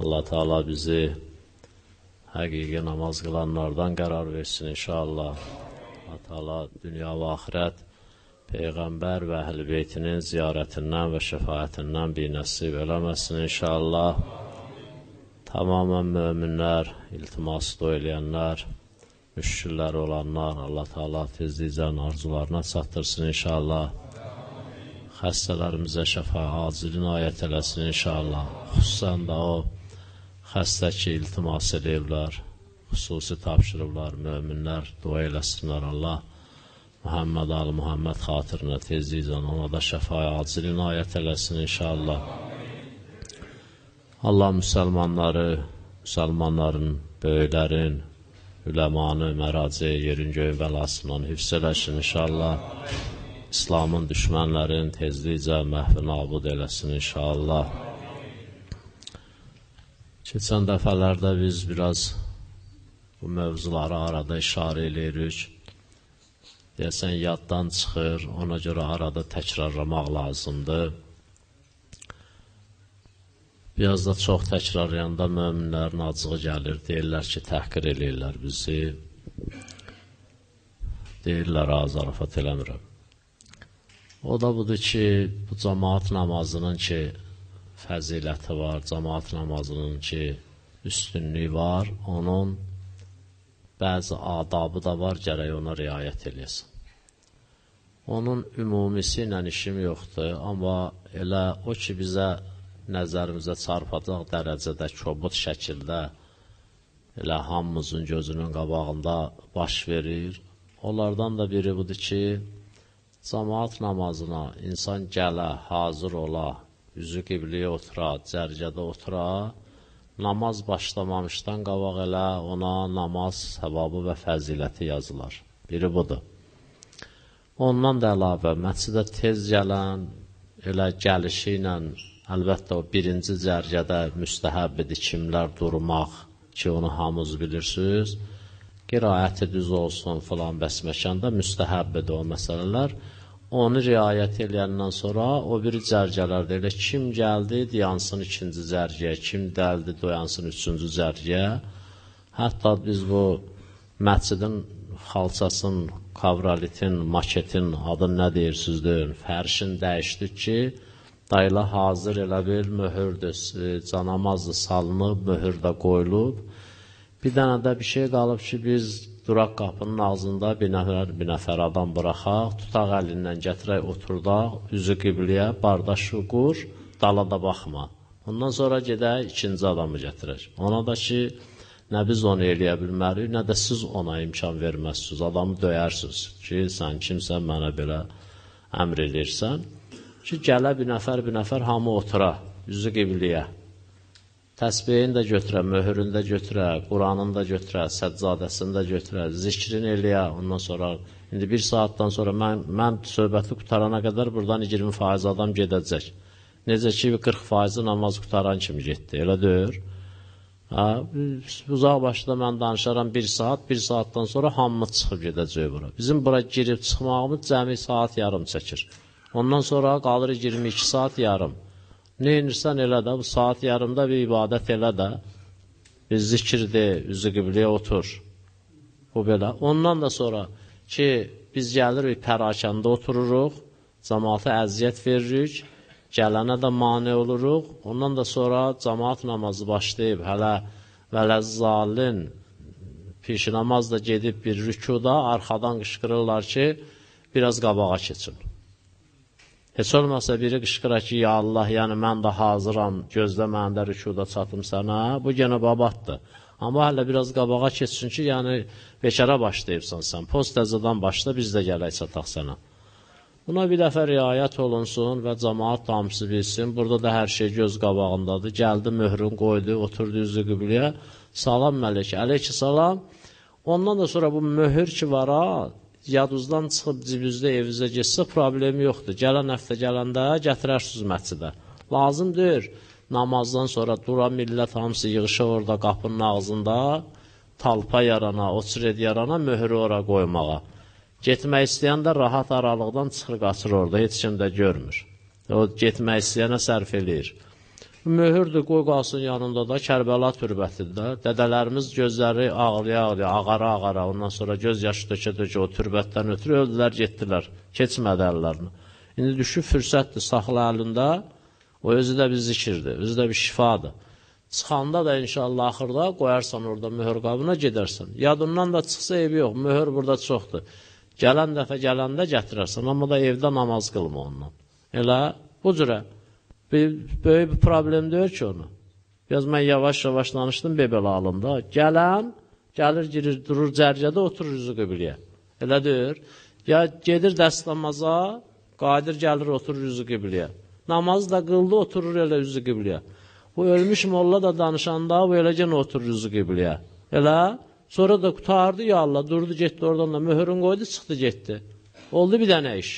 Allah Teala bizi həqiqi namaz qılanlardan qərar versin inşallah. Allah Teala dünya və axirət Peyğəmbər və əhl-i beytinin ziyarətindən və şəfayətindən bir nəsib eləməsin inşallah. Tamamən möminlər, iltiması eləyənlər, müşküllər olanlar, Allah Teala tezliklə arzularına çatdırsın inşallah. Xəstələrimizə şəfa acilin ayət eləsin inşallah. Xüsusən də o xəstə ki, iltimas ediblər, xüsusi tapşırıblar, möminlər dua eləsinlər Allah. Muhammed Ali Muhammed xatirinə tezliklə ona da şəfaya acilin ayət eləsin inşallah. Allah müsəlmanları, müsəlmanların, böyüklərin, üləmanı, məraci, yerin göyün bəlasından hifz eləsin inşallah. İslamın düşmənlərin tezliklə məhvi nabud eləsin inşallah. Keçən dəfələrdə biz biraz bu mövzulara arada işarə eləyirik deyəsən yaddan çıxır, ona görə arada təkrarlamaq lazımdır. Biraz da çox təkrarlayanda möminlərin acığı gəlir, deyirlər ki, təhqir eləyirlər bizi. Deyirlər, azarafat eləmirəm. O da budur ki, bu cəmaat namazının ki, fəziləti var, cəmaat namazının ki, üstünlüyü var, onun bəzi adabı da var, gərək ona riayət eləyəsin. Onun ümumisi ilə işim yoxdur, amma elə o ki, bizə nəzərimizə çarpacaq dərəcədə kobud şəkildə elə hamımızın gözünün qabağında baş verir. Onlardan da biri budur ki, cəmaat namazına insan gələ, hazır ola, üzü qibliyə otura, cərgədə otura, namaz başlamamışdan qabaq elə ona namaz səvabı və fəziləti yazılar. Biri budur. Ondan da əlavə, məscidə tez gələn, elə gəlişi ilə, əlbəttə o birinci cərgədə müstəhəbbidir kimlər durmaq ki, onu hamız bilirsiniz. Qiraəti düz olsun filan bəs məkanda müstəhəbbidir o məsələlər. Onu riayət eləyəndən sonra o bir cərgələrdə elə kim gəldi, dayansın ikinci cərgəyə, kim dəldi, doyansın üçüncü cərgəyə. Hətta biz bu məscidin xalçasın, kavralitin, maketin adını nə deyirsiniz deyin, fərşin dəyişdik ki, dayla hazır elə bir möhürdür, canamazdır salınıb, möhür də qoyulub. Bir dənə də bir şey qalıb ki, biz duraq qapının ağzında bir nəfər, bir nəfər adam buraxaq, tutaq əlindən gətirək, oturdaq, üzü qibliyə, bardaşı qur, dala da baxma. Ondan sonra gedək ikinci adamı gətirək. Ona da ki, Nə biz onu eləyə bilmərik, nə də siz ona imkan verməzsiniz. Adamı döyərsiniz ki, sən kimsən, mənə belə əmr edirsən. Ki, gələ bir nəfər, bir nəfər hamı otura, üzü qibliyə. Təsbihini də götürə, möhürünü də götürə, Quranını da götürə, səccadəsini də götürə, zikrini eləyə. Ondan sonra, indi bir saatdan sonra mən, mən söhbəti qutarana qədər buradan 20% adam gedəcək. Necə ki, 40% namaz qutaran kimi getdi, elə deyir. Hə, uzaq başda mən danışaram bir saat, bir saatdan sonra hamımız çıxıb gedəcək bura. Bizim bura girib çıxmağımız cəmi saat yarım çəkir. Ondan sonra qalır 22 saat yarım. Ne inirsən elə də, bu saat yarımda bir ibadət elə də, bir zikirdir, üzü qibliyə otur. Bu belə. Ondan da sonra ki, biz gəlirik pərakəndə otururuq, cəmaata əziyyət veririk, gələnə də mane oluruq. Ondan da sonra cəmaat namazı başlayıb, hələ vələzzalin pişi namaz da gedib bir rükuda arxadan qışqırırlar ki, biraz qabağa keçin. Heç olmasa biri qışqıra ki, ya Allah, yəni mən də hazıram, gözlə mən də rükuda çatım sənə, bu genə babatdır. Amma hələ biraz qabağa keçsin ki, yəni beşərə başlayıbsan sən, post təzədən başla, biz də gələk çataq sənə. Buna bir dəfə riayət olunsun və cəmaat hamısı bilsin. Burada da hər şey göz qabağındadır. Gəldi, möhrün qoydu, oturdu üzü qübliyə. Salam məlik, əleyki salam. Ondan da sonra bu möhür ki var ha, yadınızdan çıxıb cibinizdə evinizə getsə problemi yoxdur. Gələn həftə gələndə gətirərsiniz məscidə. Lazım deyir. Namazdan sonra dura millət hamısı yığışa orada qapının ağzında talpa yarana, oçred yarana möhürü ora qoymağa. Getmək istəyən də rahat aralıqdan çıxır, qaçır orada, heç kim də görmür. O getmək istəyənə sərf eləyir. Möhürdür, qoy qalsın yanında da Kərbəla türbətində. Dədələrimiz gözləri ağlaya-ağlaya, ağara-ağara, ondan sonra göz yaşı tökə-tökə o türbətdən ötürü öldülər, getdilər. Keçmədi əllərini. İndi düşüb fürsətdir, saxla əlində. O özü də bir zikirdir, özü də bir şifadır. Çıxanda da inşallah axırda qoyarsan orada möhür qabına gedərsən. Yadından da çıxsa evi yox, möhür burada çoxdur. Gələn dəfə gələndə gətirərsən, amma da evdə namaz qılma ondan. Elə bu cürə. Bir, böyük bir problem deyil ki onu. Biraz mən yavaş-yavaş danışdım bebel alında. Gələn, gəlir, girir, durur cərgədə, oturur üzü qıbliyə. Elə deyir. Ya gedir dəstəmaza, qadir gəlir, oturur üzü qıbliyə. Namaz da qıldı, oturur elə üzü qıbliyə. Bu ölmüş molla da danışanda, bu eləcən oturur üzü qıbliyə. Elə, sonra da qutardı ya Allah, durdu, getdi oradan da, möhürün qoydu, çıxdı, getdi. Oldu bir dənə iş.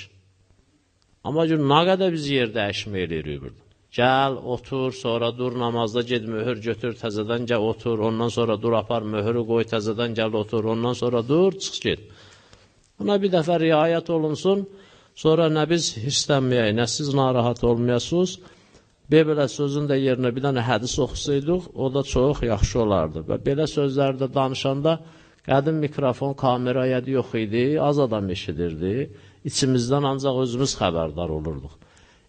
Amma gün nə qədər biz yer dəyişmə eləyirik burada. Gəl, otur, sonra dur namazda ged möhür götür, təzədən gəl otur, ondan sonra dur apar möhürü qoy, təzədən gəl otur, ondan sonra dur, çıx get. Buna bir dəfə riayət olunsun, sonra nə biz hirslənməyək, nə siz narahat olmayasınız. Belə sözün də yerinə bir dənə hədis oxusaydıq, o da çox yaxşı olardı. Və belə sözlərdə danışanda qədim mikrofon, kamera yədi yox idi, az adam eşidirdi. İçimizdən ancaq özümüz xəbərdar olurduq.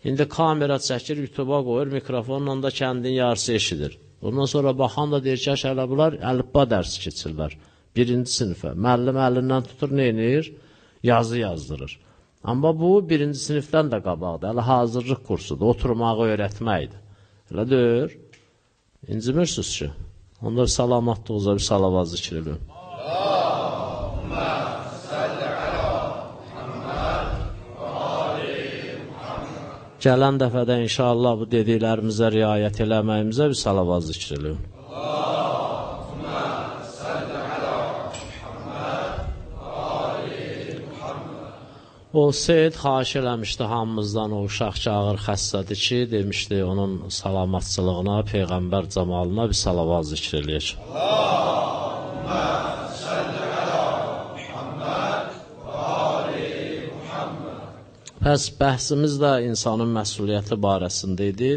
İndi kamera çəkir, YouTube-a qoyur, mikrofonla da kəndin yarısı eşidir. Ondan sonra baxan da deyir ki, hələ bunlar əlifba dərsi keçirlər. Birinci sinifə. Müəllim əlindən tutur, neynir? Yazı yazdırır. Amma bu, birinci sinifdən də qabaqdır. Hələ hazırlıq kursudur, oturmağı öyrətməkdir. Elə deyir. İncimirsiniz ki. Onda salamatlığınıza bir salavaz zikr edin. Gələn dəfədə inşallah bu dediklərimizə riayət eləməyimizə bir salavaz zikr edin. O Seyid xahiş eləmişdi hamımızdan o uşaq ki, ağır xəstədir ki, demişdi onun salamatçılığına, Peyğəmbər camalına bir salavaz zikr eləyək. Allahümə Pəs bəhsimiz də insanın məsuliyyəti barəsində idi.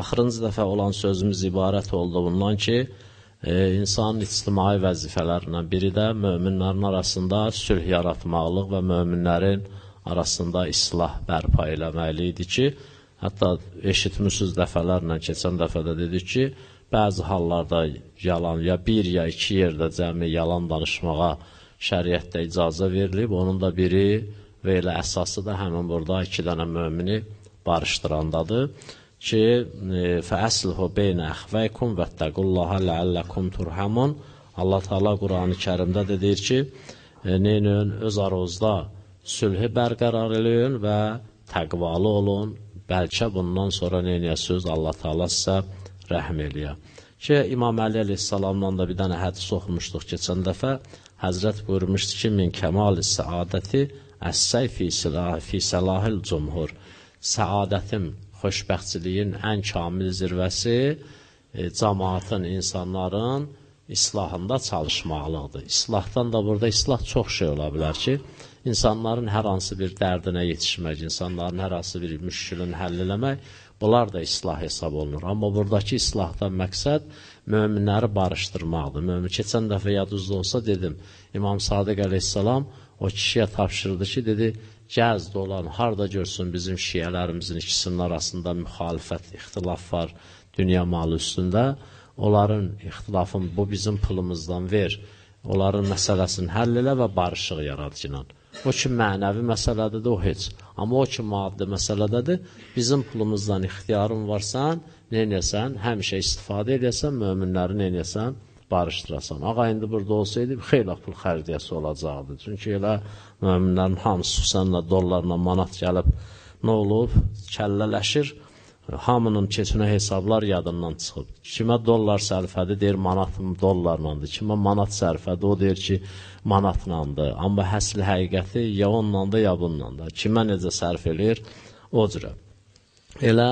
Axırıncı dəfə olan sözümüz ibarət oldu bundan ki, e, insanın ictimai vəzifələrindən biri də möminlərin arasında sülh yaratmaqlıq və möminlərin arasında islah bərpa eləməli idi ki, hətta eşitmişsiniz dəfələrlə, keçən dəfədə dedik ki, bəzi hallarda yalan, ya bir, ya iki yerdə cəmi yalan danışmağa şəriətdə icazə verilib, onun da biri və elə əsası da həmin burada iki dənə mömini barışdırandadır ki, fəəslhu beynə əxvəykum vəttəqullaha ləəlləkum turhamun. Allah Teala Qurani Kərimdə də deyir ki, neyin öz aranızda sülhü bərqərar eləyin və təqvalı olun, bəlkə bundan sonra neynəyəsiniz? Allah Teala sizə rəhm eləyə. Ki, İmam Əli əleyhissalamla da bir dənə hədis oxumuşduq keçən dəfə, Həzrət buyurmuşdu ki, min kəmal-i səadəti Əs-səy fi, silah, fi səlahil cumhur. Səadətin, xoşbəxtçiliyin ən kamil zirvəsi e, cəmaatın, insanların islahında çalışmaqlıqdır. İslahdan da burada islah çox şey ola bilər ki, insanların hər hansı bir dərdinə yetişmək, insanların hər hansı bir müşkülünü həll eləmək, bunlar da islah hesab olunur. Amma buradakı islahdan məqsəd möminləri barışdırmaqdır. Mömin keçən dəfə yadınızda olsa dedim, İmam Sadiq əleyhissalam o kişiyə tapşırdı ki, dedi, gəzd olan, harda görsün bizim şiyələrimizin ikisinin arasında müxalifət, ixtilaf var dünya malı üstündə, onların ixtilafın bu bizim pulumuzdan ver, onların məsələsini həll elə və barışıq yaradıcılan. O ki, mənəvi məsələdədir, o heç. Amma o ki, maddi məsələdədir, bizim pulumuzdan ixtiyarın varsan, neynəsən, həmişə istifadə edəsən, möminləri neynəsən, barışdırasan. Ağa indi burada olsaydı xeyli pul xərciyəsi olacaqdı. Çünki elə möminlərin hamısı xüsusən dollarla manat gəlib nə olub? Kəllələşir. Hamının keçinə hesablar yadından çıxıb. Kimə dollar sərfədir, deyir manatım dollarlandır. Kimə manat sərfədir, o deyir ki, manatlandır. Amma həsli həqiqəti ya onunla da, ya bununla da. Kimə necə sərf eləyir, o cürə. Elə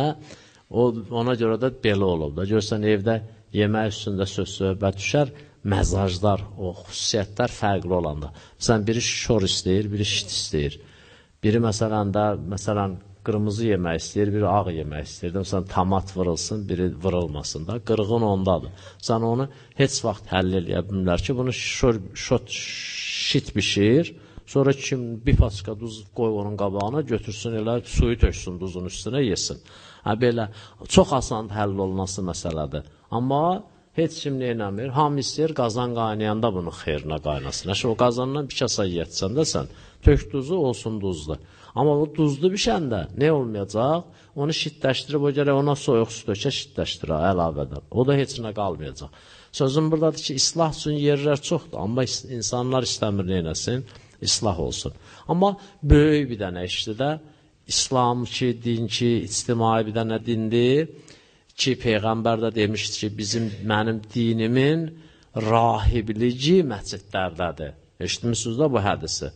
o, ona görə də belə olub da. Görsən, evdə yemək üstündə söz-söhbət düşər, məzaclar, o xüsusiyyətlər fərqli olanda. Məsələn, biri şor istəyir, biri şit istəyir. Biri məsələn də, məsələn, qırmızı yemək istəyir, biri ağ yemək istəyir. Məsələn, tomat vırılsın, biri vırılmasın da. Qırğın ondadır. Sən onu heç vaxt həll eləyə bilmirlər ki, bunu şor, şot, şit bişir, sonra kim bir paçka duz qoy onun qabağına, götürsün elə suyu töksün duzun üstünə, yesin. Hə, belə çox asan həll olunası məsələdir. Amma heç kim nə eləmir. Hamı istəyir qazan qaynayanda bunu xeyrinə qaynasın. Əşə o qazandan bir kasa yetsən də sən, tök duzu olsun duzlu. Amma o duzlu bişəndə nə olmayacaq? Onu şiddləşdirib o gərək ona soyuq su tökə şiddləşdirə əlavədən. O da heç nə qalmayacaq. Sözüm buradadır ki, islah üçün yerlər çoxdur, amma insanlar istəmir neynəsin? İslah olsun. Amma böyük bir dənə işdir də, İslam ki, din ki, ictimai bir dənə dindir ki, Peyğəmbər də demişdi ki, bizim, mənim dinimin rahiblici məscidlərdədir. Eşitmişsiniz də bu hədisi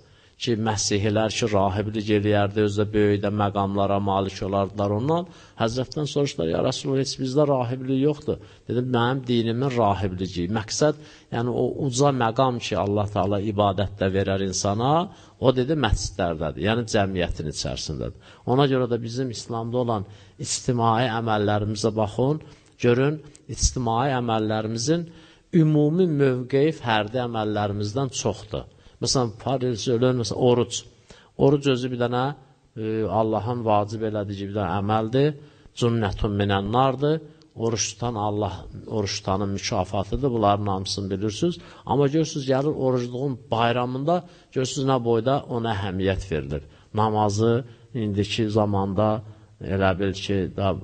ki, məsihilər ki, rahiblik eləyərdi, özü də böyükdə məqamlara malik olardılar ondan. Həzrətdən soruşdular, ya Rasulullah, heç bizdə rahiblik yoxdur. Dedim, mənim dinimin rahiblici. Məqsəd, yəni o uca məqam ki, Allah Taala ibadətdə verər insana, o dedi, məscidlərdədir, yəni cəmiyyətin içərisindədir. Ona görə də bizim İslamda olan ictimai əməllərimizə baxın, görün, ictimai əməllərimizin ümumi mövqeyi fərdi əməllərimizdən çoxdur. Məsələn, Paris ölür, məsələn, oruc. Oruc özü bir dənə e, Allahın vacib elədiyi bir dənə əməldir. Cünnətun minənnardır. Oruç tutan Allah oruç tutanın mükafatıdır. Bunların hamısını bilirsiniz. Amma görürsünüz, gəlir orucluğun bayramında görürsünüz nə boyda ona əhəmiyyət verilir. Namazı indiki zamanda elə bil ki, da,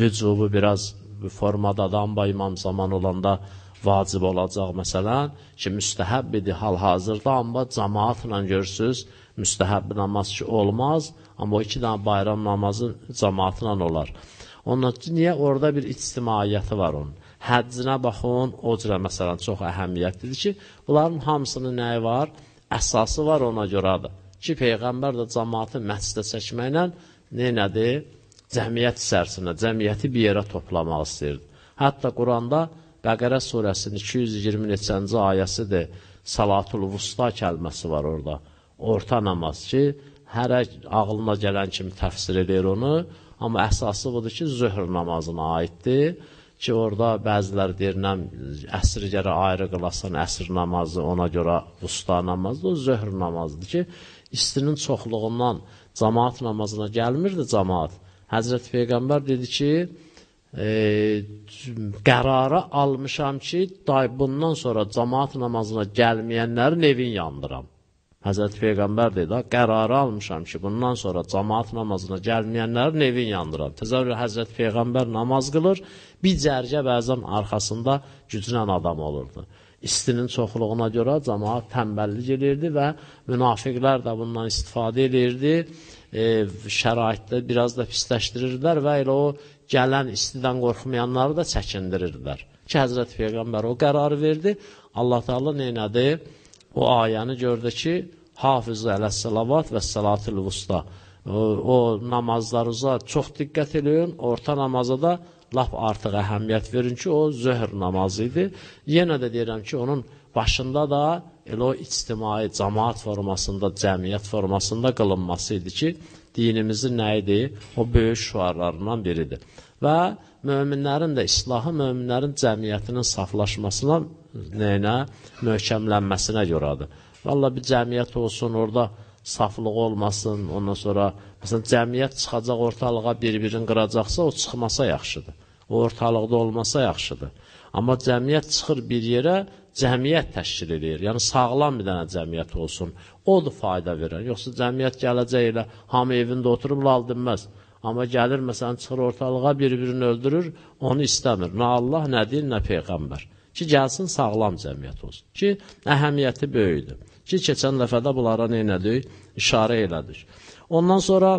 vücubu biraz formadadan ba imam zaman olanda vacib olacaq məsələn ki, müstəhəb idi hal-hazırda, amma cəmaatla görürsüz, müstəhəb namaz ki, olmaz, amma o iki dənə bayram namazı cəmaatla olar. Ondan ki, niyə orada bir ictimaiyyəti var onun? Hədcinə baxın, o cürə məsələn çox əhəmiyyətlidir ki, bunların hamısının nəyi var? Əsası var ona görədir. Ki, Peyğəmbər də cəmaatı məscidə çəkməklə neynədir? Cəmiyyət içərisində, cəmiyyəti bir yerə toplamaq istəyirdi. Hətta Quranda Bəqərə surəsinin 220 neçənci ayəsidir. Salatul Vusta kəlməsi var orada. Orta namaz ki, hərə ağlına gələn kimi təfsir edir onu, amma əsası budur ki, zöhr namazına aiddir ki, orada bəziləri deyirəm, əsr gərə ayrı qılasan, əsr namazı ona görə vusta namazdır, o zöhr namazıdır ki, istinin çoxluğundan cəmaat namazına gəlmirdi cəmaat. Həzrət Peyğəmbər dedi ki, e, qərara almışam ki, day bundan sonra cəmaat namazına gəlməyənlərin evin yandıram. Həzrəti Peyğəmbər dedi, qərarı almışam ki, bundan sonra cəmaat namazına gəlməyənlərin evin yandıram. Təzəvvür Həzrəti Peyğəmbər namaz qılır, bir cərgə bəzən arxasında güclən adam olurdu. İstinin çoxluğuna görə cəmaat tənbəllik edirdi və münafiqlər də bundan istifadə edirdi. E, şəraitdə biraz da pisləşdirirdilər və elə o gələn istidən qorxmayanları da çəkindirirdilər. Ki, Həzrət Peyğəmbər o qərarı verdi. Allah Teala neynədi? O ayəni gördü ki, hafizə ələs-salavat və salatil vusta. O, o namazlarınıza çox diqqət eləyin, orta namaza da lap artıq əhəmiyyət verin ki, o zöhr namazı idi. Yenə də deyirəm ki, onun başında da elə o ictimai, cəmaat formasında, cəmiyyət formasında qılınması idi ki, dinimizin nə idi? O böyük şüarlarından biridir. Və möminlərin də islahı möminlərin cəmiyyətinin saflaşmasına, nəyinə, möhkəmlənməsinə görədir. Valla bir cəmiyyət olsun, orada saflıq olmasın, ondan sonra, məsələn, cəmiyyət çıxacaq ortalığa bir-birini qıracaqsa, o çıxmasa yaxşıdır. O ortalıqda olmasa yaxşıdır. Amma cəmiyyət çıxır bir yerə, cəmiyyət təşkil edir. Yəni, sağlam bir dənə cəmiyyət olsun. Odur fayda verər. Yoxsa cəmiyyət gələcək elə, hamı evində oturub lal dinməz. Amma gəlir, məsələn, çıxır ortalığa, bir-birini öldürür, onu istəmir. Nə Allah, nə din, nə Peyğəmbər. Ki, gəlsin sağlam cəmiyyət olsun. Ki, əhəmiyyəti böyüdür. Ki, keçən dəfədə bunlara neynədik? İşarə elədik. Ondan sonra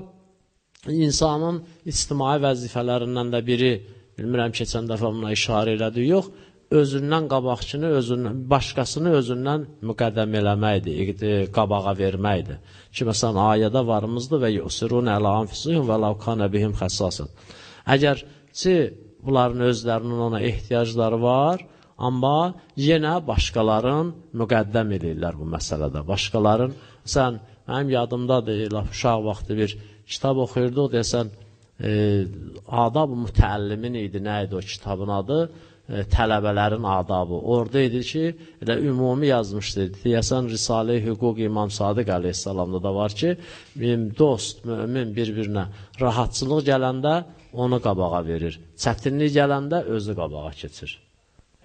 insanın ictimai vəzifələrindən də biri bilmirəm keçən dəfə buna işarə elədik, yox, özündən qabaqçını, özündən, başqasını özündən müqəddəm eləməkdir, qabağa verməkdir. Ki, məsələn, ayədə varımızdır və yusirun ələ anfisihim və lavkanə bihim xəssasın. Əgər ki, bunların özlərinin ona ehtiyacları var, amma yenə başqaların müqəddəm edirlər bu məsələdə. Başqaların, sən, mənim yadımdadır, laf uşaq vaxtı bir kitab oxuyurduq, desən, e, adab mütəllimin idi, nə idi o kitabın adı? E, tələbələrin adabı. Orada idi ki, elə ümumi yazmışdı. Deyəsən, Risalə-i Hüquq İmam Sadiq əleyhissalamda da var ki, dost, mümin bir-birinə rahatçılıq gələndə onu qabağa verir. Çətinlik gələndə özü qabağa keçir.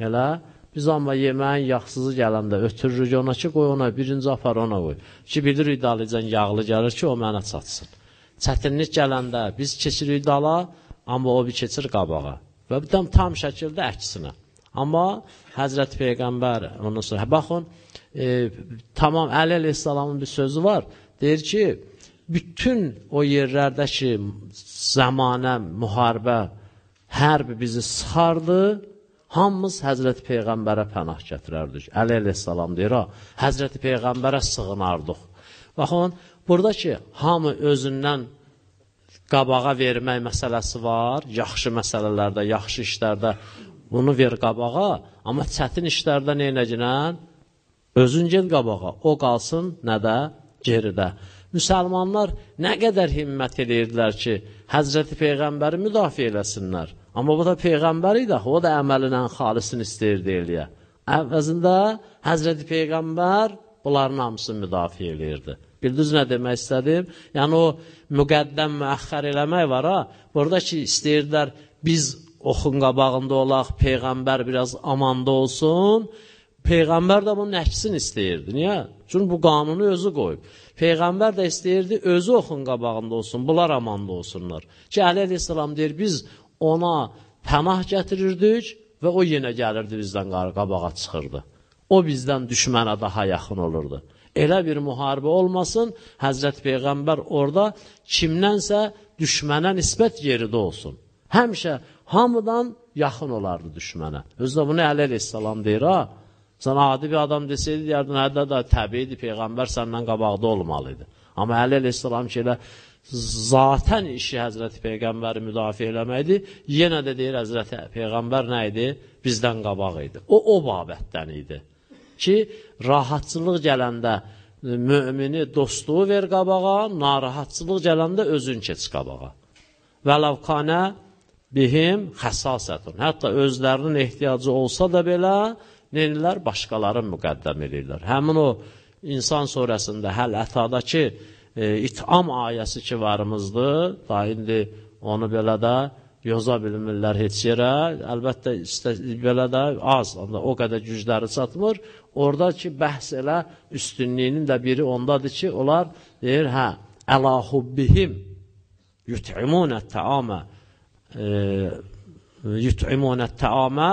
Elə biz amma yeməyin yaxsızı gələndə ötürürük ona ki, qoy ona, birinci apar ona qoy. Ki, bilirik dalıcan yağlı gəlir ki, o mənə çatsın. Çətinlik gələndə biz keçirik dala, amma o bir keçir qabağa. Və tam, tam şəkildə əksinə. Amma Həzrət Peyğəmbər, ondan sonra, baxın, e, tamam Əli Aleyhisselamın bir sözü var. Deyir ki, bütün o yerlərdə ki, zamanə, müharibə, hərb bizi sardı, hamımız Həzrəti Peyğəmbərə pənah gətirərdik. Əli əleyhissalam deyir, ha, Həzrəti Peyğəmbərə sığınardıq. Baxın, burada ki, hamı özündən qabağa vermək məsələsi var, yaxşı məsələlərdə, yaxşı işlərdə bunu ver qabağa, amma çətin işlərdə neynəcəkən? Özün ged qabağa, o qalsın nədə? Geridə. Müsəlmanlar nə qədər himmət edirdilər ki, Həzrəti Peyğəmbəri müdafiə eləsinlər. Amma bu da Peyğəmbər idi, o da əməlinə xalisini istəyirdi eləyə. Əvvəzində Həzrəti Peyğəmbər bunların hamısını müdafiə eləyirdi. Bildiniz nə demək istədim? Yəni o müqəddəm müəxxər eləmək var ha. Burada ki istəyirdilər biz oxun qabağında olaq, peyğəmbər biraz amanda olsun. Peyğəmbər də bunun əksini istəyirdi. Niyə? Çünki bu qanunu özü qoyub. Peyğəmbər də istəyirdi özü oxun qabağında olsun, bunlar amanda olsunlar. Ki Əli əleyhissalam deyir biz ona pənah gətirirdik və o yenə gəlirdi bizdən qabağa çıxırdı. O bizdən düşmənə daha yaxın olurdu elə bir müharibə olmasın, Həzrət Peyğəmbər orada kimdənsə düşmənə nisbət yeridə olsun. Həmişə hamıdan yaxın olardı düşmənə. Özdə bunu Əli əleyhissalam deyir, ha, sən adi bir adam desəydi, deyərdin, hədə də təbiidir, Peyğəmbər səndən qabaqda olmalıydı. Amma Əli əleyhissalam ki, elə zatən işi Həzrəti Peyğəmbəri müdafiə eləməkdir, yenə də deyir, Həzrəti Peyğəmbər nə idi? Bizdən qabaq idi. O, o babətdən idi ki, rahatçılıq gələndə mümini dostluğu ver qabağa, narahatçılıq gələndə özün keç qabağa. Vəlavkanə bihim xəsasətun. Hətta özlərinin ehtiyacı olsa da belə, neyirlər? Başqalarını müqəddəm edirlər. Həmin o insan surəsində həl ətadakı e, itam ayəsi ki varımızdır, da indi onu belə də yoza bilmirlər heç yerə. Əlbəttə, belə də az, o qədər gücləri çatmır. Oradakı bəhs elə üstünlüyünün də biri ondadır ki, onlar deyir, hə, əla hubbihim yut'imunə təamə yut'imunə təamə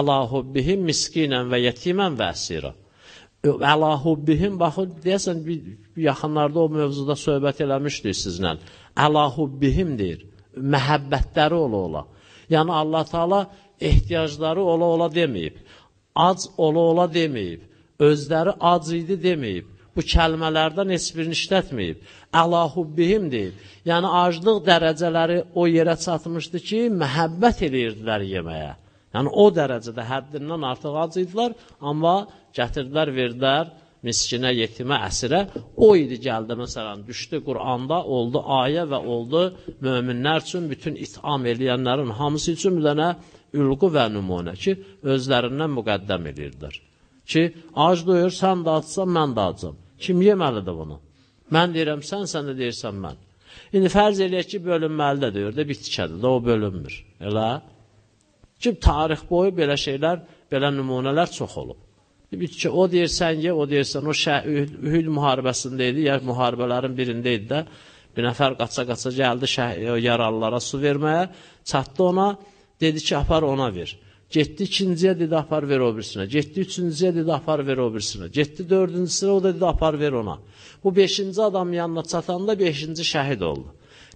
əla hubbihim miskinən və yetimən və əsirə. Əla hubbihim, baxın, deyəsən, yaxınlarda o mövzuda söhbət eləmişdik sizlə. Əla hubbihim deyir, məhəbbətləri ola-ola. Yəni, Allah-u Teala ehtiyacları ola-ola deməyib ac ola-ola deməyib, özləri ac idi deməyib, bu kəlmələrdən heç birini işlətməyib, əlahubbihim deyib. Yəni, aclıq dərəcələri o yerə çatmışdı ki, məhəbbət eləyirdilər yeməyə. Yəni, o dərəcədə həddindən artıq ac idilər, amma gətirdilər, verdilər, miskinə, yetimə, əsirə, o idi gəldi, məsələn, düşdü Quranda, oldu ayə və oldu möminlər üçün, bütün itam eləyənlərin hamısı üçün bir dənə ülqu və nümunə ki, özlərindən müqəddəm edirdilər. Ki, ac doyur, sən də acsan, mən də acam. Kim yeməlidir bunu? Mən deyirəm, sən, sən də deyirsən, mən. İndi fərz eləyək ki, bölünməli də deyir, də bitkədir, də o bölünmür. Elə? Ki, tarix boyu belə şeylər, belə nümunələr çox olub. Bitki, o deyirsən ye, o deyirsən, o şəh, Ühüd müharibəsində idi, ya müharibələrin birində idi də, bir nəfər qaça-qaça gəldi şəh, yaralılara su verməyə, çatdı ona, Dedi ki, apar ona ver. Getdi ikinciyə dedi, apar ver o birisinə. Getdi üçüncüyə dedi, apar ver o birisinə. Getdi dördüncüsünə, o da dedi, apar ver ona. Bu beşinci adam yanına çatanda beşinci şəhid oldu.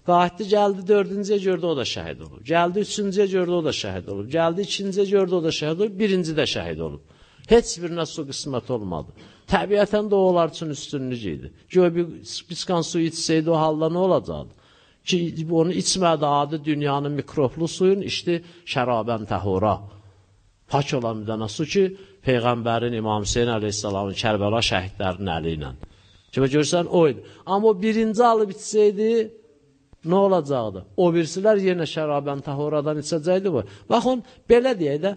Qayıtdı, gəldi dördüncüyə gördü, o da şəhid olub. Gəldi üçüncüyə gördü, o da şəhid olub. Gəldi ikinciyə gördü, o da şəhid olub. Birinci də şəhid olub. Heç birinə su qismət olmadı. Təbiətən də onlar üçün üstünlük idi. Göy bir biskan su içsəydi o halda nə olacaqdı? Ki, onu içmədi adı dünyanın mikroblu suyun, içdi şərabən təhura. Pak olan bir dənə su ki, Peyğəmbərin İmam Hüseyin əleyhissalamın Kərbəla şəhidlərinin əli ilə. Kimi görsən, o idi. Amma o birinci alıb içsəydi, nə olacaqdı? O birisilər yenə şərabən tahoradan içəcəkdi bu. Baxın, belə deyək də,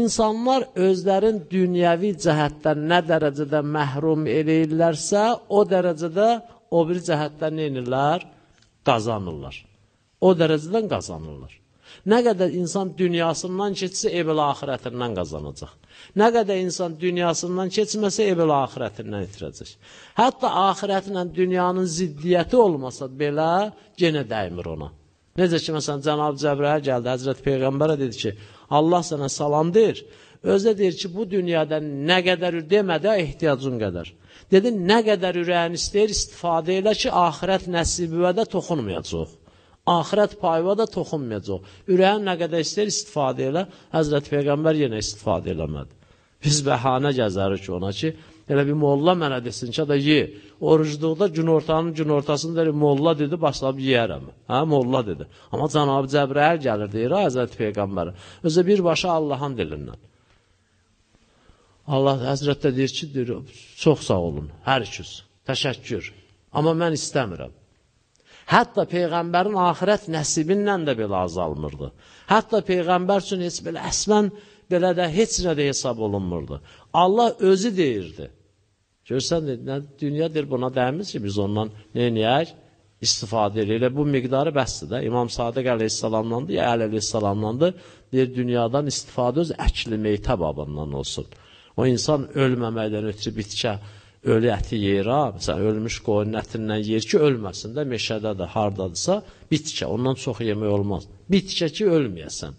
insanlar özlərin dünyəvi cəhətdən nə dərəcədə məhrum eləyirlərsə, o dərəcədə o bir cəhətdən nə edirlər? Qazanırlar. O dərəcədən qazanırlar. Nə qədər insan dünyasından keçsə, evəl axirətindən qazanacaq. Nə qədər insan dünyasından keçməsə, evəl axirətindən itirəcək. Hətta axirətlə dünyanın ziddiyyəti olmasa belə, yenə dəymir ona. Necə ki, məsələn, Cənab Cəbrəyə gəldi, Həzrət Peyğəmbərə dedi ki, Allah sənə salam deyir. Özə deyir ki, bu dünyada nə qədər demədə ehtiyacın qədər. Dedi, nə qədər ürəyin istəyir, istifadə elə ki, axirət nəsibivə də toxunmayacaq axirət payıva da toxunmayacaq. Ürəyin nə qədər istəyir istifadə elə, Həzrət Peyğəmbər yenə istifadə eləmədi. Biz bəhanə gəzərik ona ki, elə bir molla mənə desin ki, da ye. Orucluqda gün ortanın gün ortasında deyir, molla dedi, başlayıb yeyərəm. Hə, molla dedi. Amma Cənab-ı Cəbrəəl gəlir, deyir, Həzrət Peyğəmbərə. Özə birbaşa Allahın dilindən. Allah Həzrət də deyir ki, deyir, çox sağ olun, hər ikiniz, təşəkkür. Amma mən istəmirəm. Hətta Peyğəmbərin axirət nəsibindən də belə azalmırdı. Hətta Peyğəmbər üçün heç belə əslən belə də heç nə də hesab olunmurdu. Allah özü deyirdi. Görsən, nə, dünya deyir, buna dəyimiz ki, biz ondan nə eləyək? İstifadə edir. Elə bu miqdarı bəsdir də. İmam Sadiq əleyhissalamlandı, ya Əl əleyhissalamlandı. Deyir, dünyadan istifadə öz əkli meytə babından olsun. O insan ölməməkdən ötürü bitkə ölü əti yeyir ha, məsələn, ölmüş qoyunun ətindən yeyir ki, ölməsin də, meşədə də, hardadırsa, bitkə, ondan çox yemək olmaz. Bitkə ki, ölməyəsən.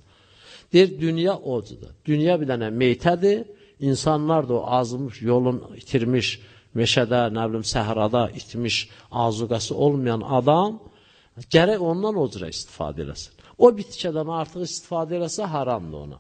Deyir, dünya ocudur. Dünya bir dənə meytədir, insanlar da o azmış, yolun itirmiş, meşədə, nə bilim, səhrada itmiş, azuqası olmayan adam, gərək ondan o cürə istifadə eləsin. O bitkədən artıq istifadə eləsə, haramdır ona.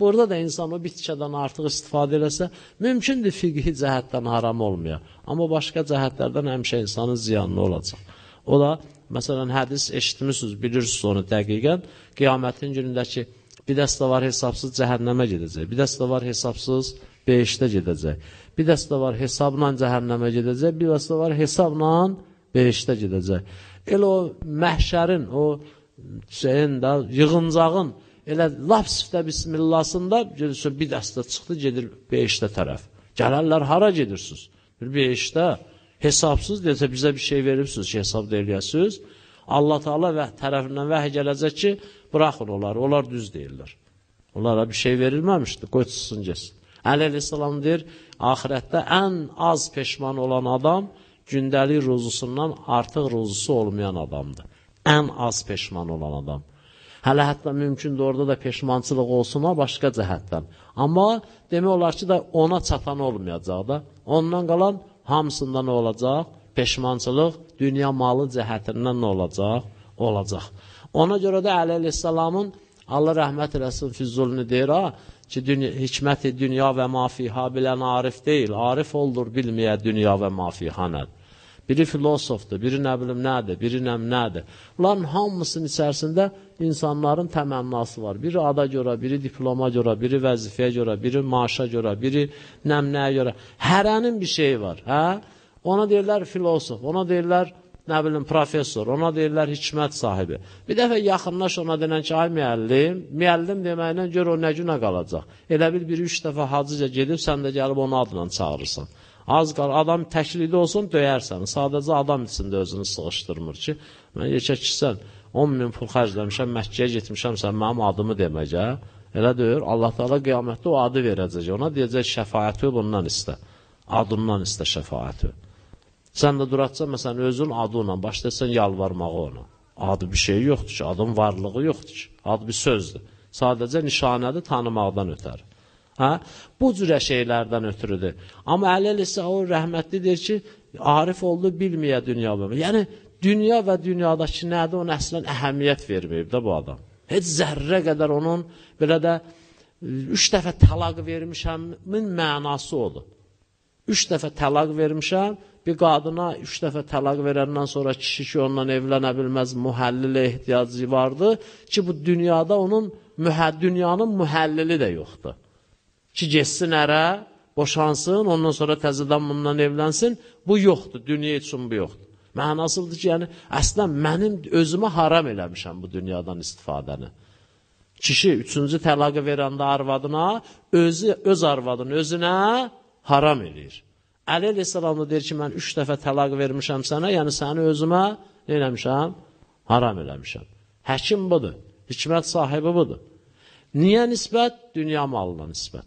Burada da insan o bitkədən artıq istifadə eləsə, mümkündür fiqhi cəhətdən haram olmaya. Amma başqa cəhətlərdən həmişə insanın ziyanlı olacaq. O da, məsələn, hədis eşitmişsiniz, bilirsiniz onu dəqiqən, qiyamətin günündəki bir dəstə var hesabsız cəhənnəmə gedəcək, bir dəstə var hesabsız beşdə gedəcək, bir dəstə var hesabla cəhənnəmə gedəcək, bir dəstə var hesabla beşdə gedəcək. Elə o məhşərin, o şeyin də, yığıncağın, Elə laf siftə bismillasında görürsən, bir dəstə çıxdı, gedir beşdə tərəf. Gələrlər, hara gedirsiniz? Bir beşdə hesabsız desə bizə bir şey veribsiniz ki, hesab deyiləsiniz. Allah Taala və tərəfindən vəhy gələcək ki, buraxın onları, onlar düz deyirlər. Onlara bir şey verilməmişdi, qoy çıxsın getsin. Əli əleyhissalam deyir, axirətdə ən az peşman olan adam gündəlik ruzusundan artıq ruzusu olmayan adamdır. Ən az peşman olan adam. Hələ hətta mümkündür orada da peşmançılıq olsun, o başqa cəhətdən. Amma demək olar ki, da ona çatan olmayacaq da. Ondan qalan hamısında nə olacaq? Peşmançılıq dünya malı cəhətindən nə olacaq? Olacaq. Ona görə də Əli əleyhissalamın Allah rəhmət eləsin Füzulunu deyir ha, ki, dünya, hikməti dünya və mafiha bilən arif deyil. Arif oldur bilməyə dünya və mafiha nədir? Biri filosofdur, biri nə bilim nədir, biri nəm nədir. Bunların hamısının içərisində insanların təmənnası var. Biri ada görə, biri diploma görə, biri vəzifəyə görə, biri maaşa görə, biri nəm nəyə görə. Hərənin bir şeyi var. Hə? Ona deyirlər filosof, ona deyirlər nə bilim professor, ona deyirlər hikmət sahibi. Bir dəfə yaxınlaş ona denən ki, ay müəllim, müəllim deməklə gör o nə günə qalacaq. Elə bil bir üç dəfə hacıca gedib, sən də gəlib onu adla çağırırsan. Az qal, adam təklikdə olsun, döyərsən. Sadəcə adam içində özünü sıxışdırmır ki, mən yekə ki, sən 10 min pul xərcləmişəm, Məkkəyə getmişəm, sən mənim adımı deməcə. Elə deyir, Allah Taala qiyamətdə o adı verəcək. Ona deyəcək, şəfaəti bundan istə. Adından istə şəfaəti. Sən də duracaqsan, məsələn, özün adı ilə başlasan yalvarmağa ona. Adı bir şey yoxdur ki, adın varlığı yoxdur ki. Ad bir sözdür. Sadəcə nişanədir tanımaqdan ötər. Hə? Bu cürə şeylərdən ötürüdür. Amma Əli Əleyhisselam rəhmətli deyir ki, arif oldu bilməyə dünya və Yəni dünya və dünyadakı nədir ona əslən əhəmiyyət verməyib də bu adam. Heç zərrə qədər onun belə də üç dəfə təlaq vermişəmin mənası odur. Üç dəfə təlaq vermişəm, bir qadına üç dəfə təlaq verəndən sonra kişi ki, ondan evlənə bilməz, mühəllilə ehtiyacı vardı ki, bu dünyada onun dünyanın mühəllili də yoxdur ki, getsin ərə, boşansın, ondan sonra təzədən bundan evlənsin. Bu yoxdur, dünya üçün bu yoxdur. Mənasıdır ki, yəni əslən mənim özümə haram eləmişəm bu dünyadan istifadəni. Kişi üçüncü təlaqı verəndə arvadına, özü öz arvadını özünə haram eləyir. Əli əleyhissalam da deyir ki, mən üç dəfə təlaq vermişəm sənə, yəni səni özümə nə eləmişəm? Haram eləmişəm. Həkim budur, hikmət sahibi budur. Niyə nisbət? Dünya malına nisbət.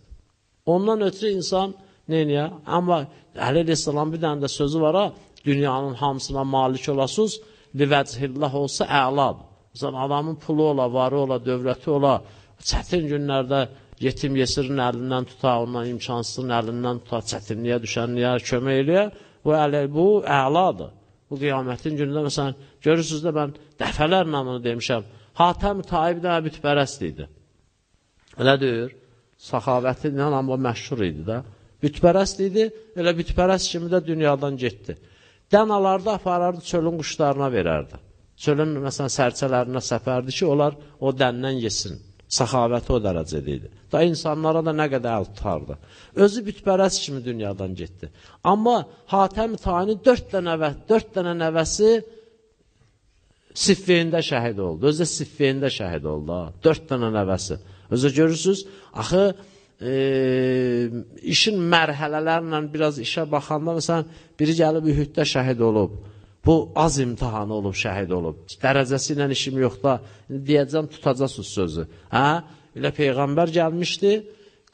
Ondan ötürü insan neyniyə? Amma Əli əleyhissalam bir dənə də sözü var ha, dünyanın hamısına malik olasınız, livəcihillah olsa əladır. Məsələn, adamın pulu ola, varı ola, dövləti ola, çətin günlərdə yetim yesirin əlindən tuta, ondan imkansızın əlindən tuta, çətinliyə düşənliyə kömək eləyə, bu, əli, bu əladır. Bu qiyamətin günündə, məsələn, görürsünüz də mən dəfələrlə bunu demişəm, Hatəm Taib də bütpərəst idi. Elə deyir, saxavəti ilə amma məşhur idi də. Bütpərəst idi, elə bütpərəst kimi də dünyadan getdi. Dənalarda aparardı, çölün quşlarına verərdi. Çölün, məsələn, sərçələrinə səpərdi ki, onlar o dəndən yesin. Səxavəti o dərəcədə idi. Da insanlara da nə qədər əl tutardı. Özü bütpərəst kimi dünyadan getdi. Amma Hatəm Tani dörd dənə, dörd dənə nəvəsi Siffeyində şəhid oldu. Özü Siffeyində şəhid oldu. Ha. Dörd dənə nəvəsi. Özü görürsünüz, axı e, işin mərhələlərlə biraz işə baxanda, məsələn, biri gəlib Ühüddə şəhid olub. Bu az imtihanı olub, şəhid olub. Dərəcəsi ilə işim yoxda, deyəcəm, tutacaqsınız sözü. Hə? Elə Peyğəmbər gəlmişdi,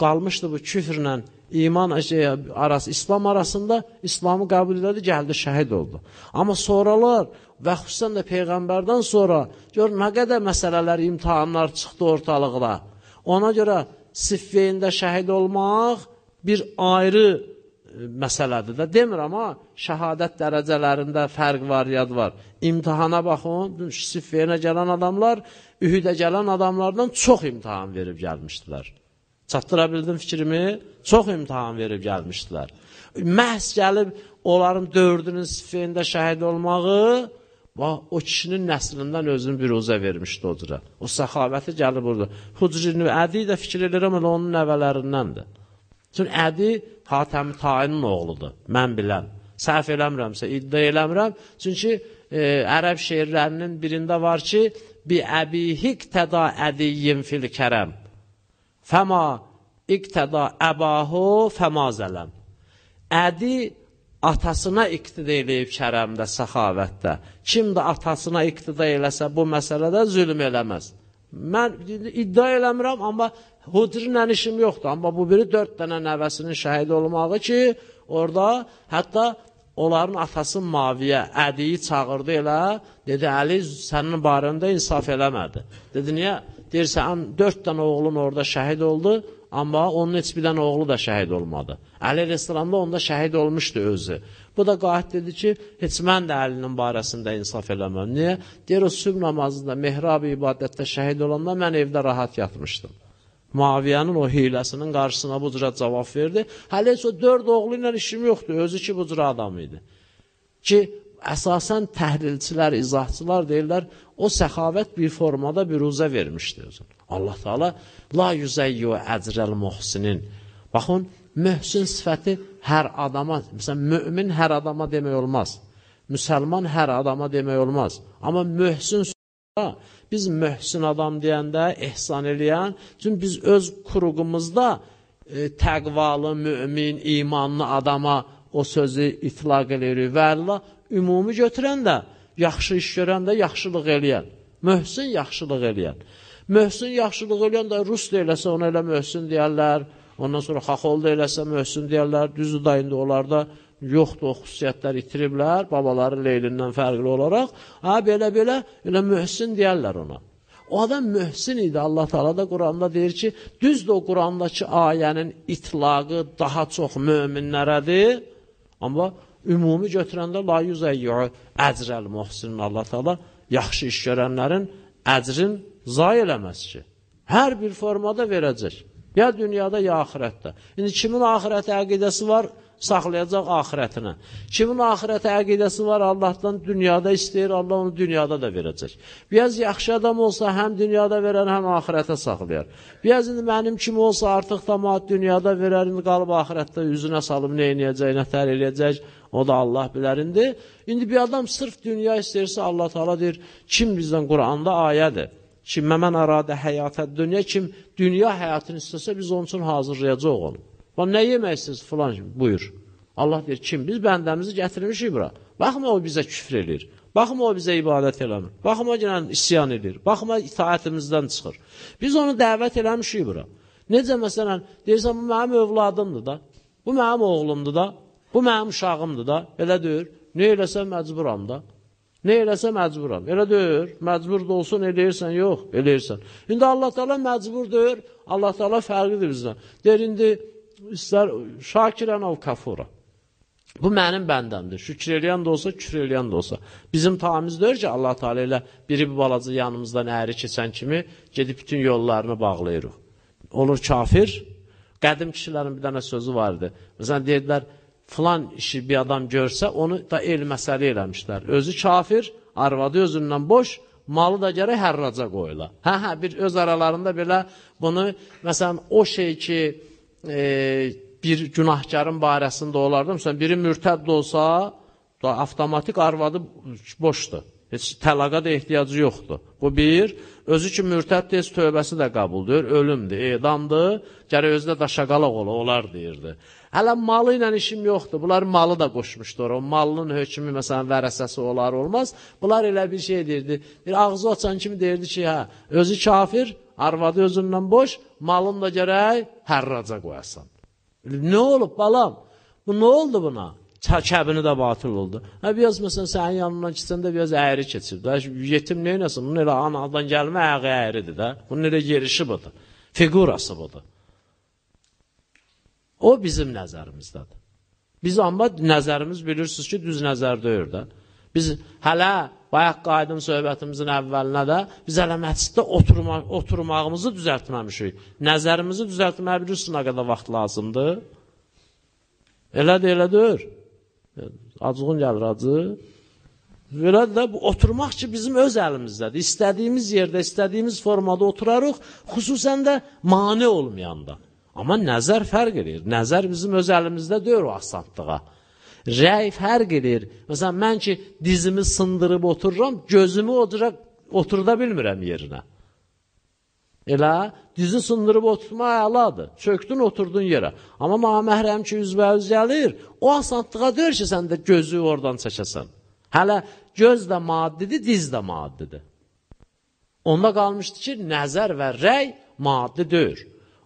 qalmışdı bu küfrlə iman şey, arası, İslam arasında İslamı qəbul elədi, gəldi, şəhid oldu. Amma sonralar və xüsusən də Peyğəmbərdən sonra gör nə qədər məsələlər, imtihanlar çıxdı ortalıqda. Ona görə siffeyində şəhid olmaq bir ayrı e, məsələdir də. Demirəm, amma şəhadət dərəcələrində fərq var, yad var. İmtihana baxın, siffeyinə gələn adamlar, ühüdə gələn adamlardan çox imtihan verib gəlmişdilər. Çatdıra bildim fikrimi? Çox imtihan verib gəlmişdilər. Məhz gəlib onların dördünün siffeyində şəhid olmağı Və o kişinin nəslindən özünü bir uzə vermişdi o cürə. O səxavəti gəlib burada. Hucrin Ədi də fikir edirəm, elə onun nəvələrindəndir. Çünki Ədi Hatəmi Tayinin oğludur, mən bilən. Səhv eləmirəmsə, iddia eləmirəm. Çünki e, ərəb şeirlərinin birində var ki, bi əbihik təda ədiyyin fil kərəm. Fəma iqtəda əbahu fəma zələm. Ədi atasına iqtida eləyib kərəmdə, səxavətdə. Kim də atasına iqtida eləsə bu məsələdə zülm eləməz. Mən iddia eləmirəm, amma Hudrinlə işim yoxdur. Amma bu biri dörd dənə nəvəsinin şəhid olmağı ki, orada hətta onların atası Maviyə ədiyi çağırdı elə, dedi, Əli sənin barəndə insaf eləmədi. Dedi, niyə? Deyirsən, dörd dənə oğlun orada şəhid oldu, Amma onun heç bir dənə oğlu da şəhid olmadı. Əli restoranda onda şəhid olmuşdu özü. Bu da qayıt dedi ki, heç mən də Əlinin barəsində insaf eləməm. Niyə? Deyir, o sübh namazında, mehrab ibadətdə şəhid olanda mən evdə rahat yatmışdım. Maviyənin o hiləsinin qarşısına bu cürə cavab verdi. Hələ heç o dörd oğlu ilə işim yoxdur, özü ki, bu cürə adam idi. Ki, əsasən təhlilçilər, izahçılar deyirlər, o səxavət bir formada bir uzə vermişdi özünü. Allah Taala la yüzəyyu əcrəl muhsinin. Baxın, möhsin sifəti hər adama, məsələn, mömin hər adama demək olmaz. Müsəlman hər adama demək olmaz. Amma möhsin biz möhsin adam deyəndə ehsan eləyən, çünki biz öz kuruğumuzda e, təqvalı, mümin, imanlı adama o sözü itlaq eləyirik və Allah ümumi götürən də, yaxşı iş görən də yaxşılıq eləyən. Möhsin yaxşılıq eləyən. Möhsin yaxşılıq eləyən də rus da eləsə ona elə möhsin deyərlər. Ondan sonra xaxol da eləsə möhsin deyərlər. Düzdür da indi onlarda yoxdur o xüsusiyyətlər itiriblər, babaları Leylindən fərqli olaraq. Ha, belə-belə elə möhsin deyərlər ona. O adam möhsin idi. Allah Taala da Quranda deyir ki, düzdür o Qurandakı ayənin itlaqı daha çox möminlərədir. Amma ümumi götürəndə la yüzəyyu əcrəl muhsinin Allah Taala yaxşı iş görənlərin əcrin zay eləməz ki. Hər bir formada verəcək. Ya dünyada, ya axirətdə. İndi kimin axirət əqidəsi var, saxlayacaq axirətinə. Kimin axirət əqidəsi var, Allahdan dünyada istəyir, Allah onu dünyada da verəcək. Biraz yaxşı adam olsa, həm dünyada verər, həm axirətə saxlayar. Biraz indi mənim kimi olsa, artıq tamat dünyada verər, indi qalıb axirətdə üzünə salıb nə eləyəcək, nə tər eləyəcək, o da Allah bilər indi. Bir adam sırf dünya istəyirsə, Allah Taala deyir, kim bizdən Quranda ayədir. Kim məmən aradə həyatə dünya, kim dünya həyatını istəsə, biz onun üçün hazırlayacaq onu. Bax, nə yemək istəyirsiniz filan, buyur. Allah deyir, kim? Biz bəndəmizi gətirmişik bura. Baxma o bizə küfr edir. Baxma o bizə ibadət eləmir. Baxma gələn isyan edir. Baxma itaətimizdən çıxır. Biz onu dəvət eləmişik bura. Necə məsələn, deyirsən, bu mənim övladımdır da, bu mənim oğlumdur da, bu mənim uşağımdır da, elə deyir, nə eləsəm məcburam da. Nə eləsə məcburam. Elə deyir, məcbur da olsun, eləyirsən, yox, eləyirsən. İndi Allah Taala məcbur deyir, Allah Taala fərqlidir bizdən. Deyir, indi istər şakirən ol kafura. Bu mənim bəndəmdir. Şükür eləyən də olsa, küfür eləyən də olsa. Bizim taimiz deyir ki, Allah Taala ilə biri bir balaca yanımızdan əyri keçən kimi gedib bütün yollarını bağlayırıq. Olur kafir. Qədim kişilərin bir dənə sözü vardı. Məsələn, deyirdilər, filan işi bir adam görsə, onu da el məsələ eləmişlər. Özü kafir, arvadı özündən boş, malı da gərək hərraca qoyula. Hə, hə, bir öz aralarında belə bunu, məsələn, o şey ki, e, bir günahkarın barəsində olardı, məsələn, biri mürtədd olsa, da avtomatik arvadı boşdur. Heç təlaqa da ehtiyacı yoxdur. Bu bir, özü ki, mürtəd tez tövbəsi də qəbuldur, ölümdür, edamdır, gərək özü də daşaqalaq ola, olar deyirdi. Hələ malı ilə işim yoxdur, bunlar malı da qoşmuşdur, o malının hökmü, məsələn, vərəsəsi olar, olmaz. Bunlar elə bir şey deyirdi, bir ağzı açan kimi deyirdi ki, hə, özü kafir, arvadı özündən boş, malını da gərək hərraca qoyasan. Nə olub, balam? Bu nə oldu buna? Kəbini də batıl oldu. Hə, biraz məsələn, sənin yanından keçəndə biraz əyri keçir. Də, yetim neynəsin? Bunun elə anadan gəlmə əğı əyridir də. Bunun elə yerişi budur. Figurası budur. O bizim nəzərimizdədir. Biz amma nəzərimiz bilirsiniz ki, düz nəzər deyir də. Biz hələ bayaq qaydım söhbətimizin əvvəlinə də biz hələ məsciddə oturma, oturmağımızı düzəltməmişik. Nəzərimizi düzəltməyə bilirsiniz nə qədər vaxt lazımdır? Elədir, elədir. Acığın gəlir, acı. Belədir də, bu oturmaq ki, bizim öz əlimizdədir. İstədiyimiz yerdə, istədiyimiz formada oturarıq, xüsusən də mane olmayanda. Amma nəzər fərq edir. Nəzər bizim öz əlimizdə deyir o asanlığa. Rəy fərq edir. Məsələn, mən ki, dizimi sındırıb otururam, gözümü oturaq, oturda bilmirəm yerinə. Elə dizi sındırıb oturma əladır. Çöktün, oturdun yerə. Amma naməhrəm ki, üzbəüz gəlir, o asanlığa deyir ki, sən də gözü oradan çəkəsən. Hələ göz də maddidir, diz də maddidir. Onda qalmışdı ki, nəzər və rəy maddi deyir.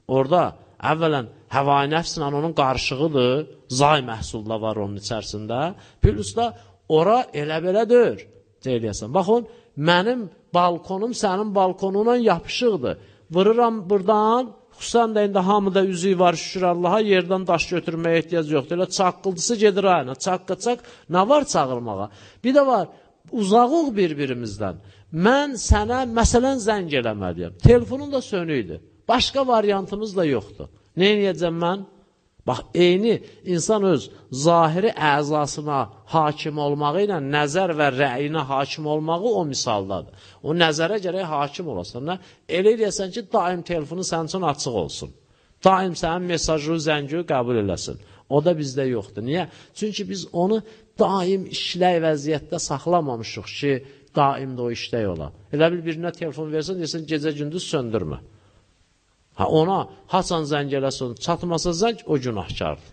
Orada əvvələn həvai nəfslə onun qarşığıdır, zay məhsulda var onun içərisində. Plus da ora elə belə deyir. Deyiləyəsən. Baxın, mənim balkonum sənin balkonunla yapışıqdır. Vırıram buradan, xüsusən də indi hamıda üzüyü var, şükür Allaha, yerdən daş götürməyə ehtiyac yoxdur. Elə çaqqıldısı gedir ayına, çaqqa-çaq, nə var çağırmağa? Bir də var, uzağıq bir-birimizdən. Mən sənə məsələn zəng eləməliyəm. Telefonun da sönüydü. Başqa variantımız da yoxdur. Nə edəcəm mən? Bax, eyni insan öz zahiri əzasına hakim olmağı ilə nəzər və rəyinə hakim olmağı o misaldadır. O nəzərə gərək hakim olasan. Nə? Elə eləyəsən ki, daim telefonu sənin üçün açıq olsun. Daim sənin mesajı, zəngi qəbul eləsin. O da bizdə yoxdur. Niyə? Çünki biz onu daim işləy vəziyyətdə saxlamamışıq ki, daim də o işləy ola. Elə bil birinə telefon versən, desən, gecə-gündüz söndürmə. Ha, ona haçan zəng eləsin, çatmasa zəng, o günahkardır.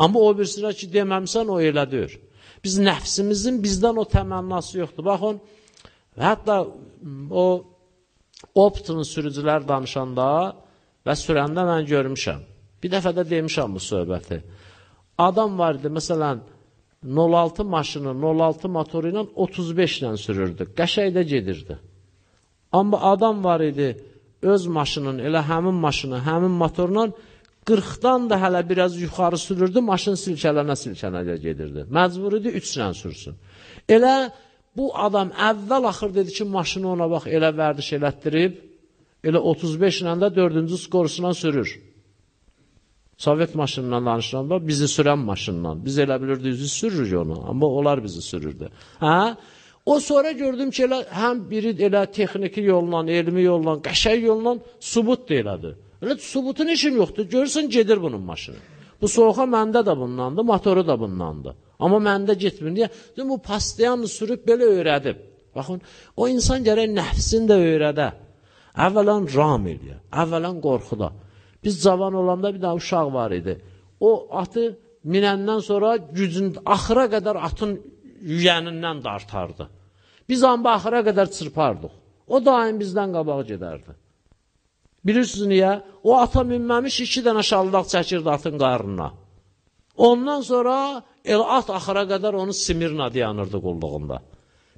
Amma o birisinə ki, deməmsən, o elə deyir. Biz nəfsimizin bizdən o təmənnası yoxdur. Baxın, hətta o Optun sürücülər danışanda və sürəndə mən görmüşəm. Bir dəfə də demişəm bu söhbəti. Adam var idi, məsələn, 06 maşını, 06 motoru ilə 35 ilə sürürdü. Qəşəkdə gedirdi. Amma adam var idi, öz maşının, elə həmin maşını, həmin motorla 40-dan da hələ biraz yuxarı sürürdü, maşın silkələnə-silkələnə gedirdi. Məcbur idi 3 ilə sürsün. Elə bu adam əvvəl axır dedi ki, maşını ona bax, elə vərdiş elətdirib, Elə 35 ilə də 4-cü skorusuna sürür. Sovet maşınından danışıram da, bizi sürən maşından. Biz elə bilirdik, düzü sürürük onu, amma onlar bizi sürürdü. Hə? O sonra gördüm ki, elə, həm biri elə texniki yolla, elmi yolla, qəşəng yolla subut da elədir. Elə subutun işim yoxdur, görürsən gedir bunun maşını. Bu soğuqa məndə də bundandır, motoru da bundandır. Amma məndə getmir. Niyə? Bu pastayanı sürüb belə öyrədib. Baxın, o insan gərək nəfsini də öyrədə. Əvvələn ram eləyə, əvvələn qorxuda. Biz cavan olanda bir daha uşaq var idi. O atı minəndən sonra gücün axıra qədər atın yüyənindən dartardı. Biz amba axıra qədər çırpardıq. O daim bizdən qabaq gedərdi. Bilirsiniz niyə? O ata minməmiş iki dənə şallaq çəkirdi atın qarnına. Ondan sonra el at axıra qədər onu Simirna dayanırdı qulluğunda.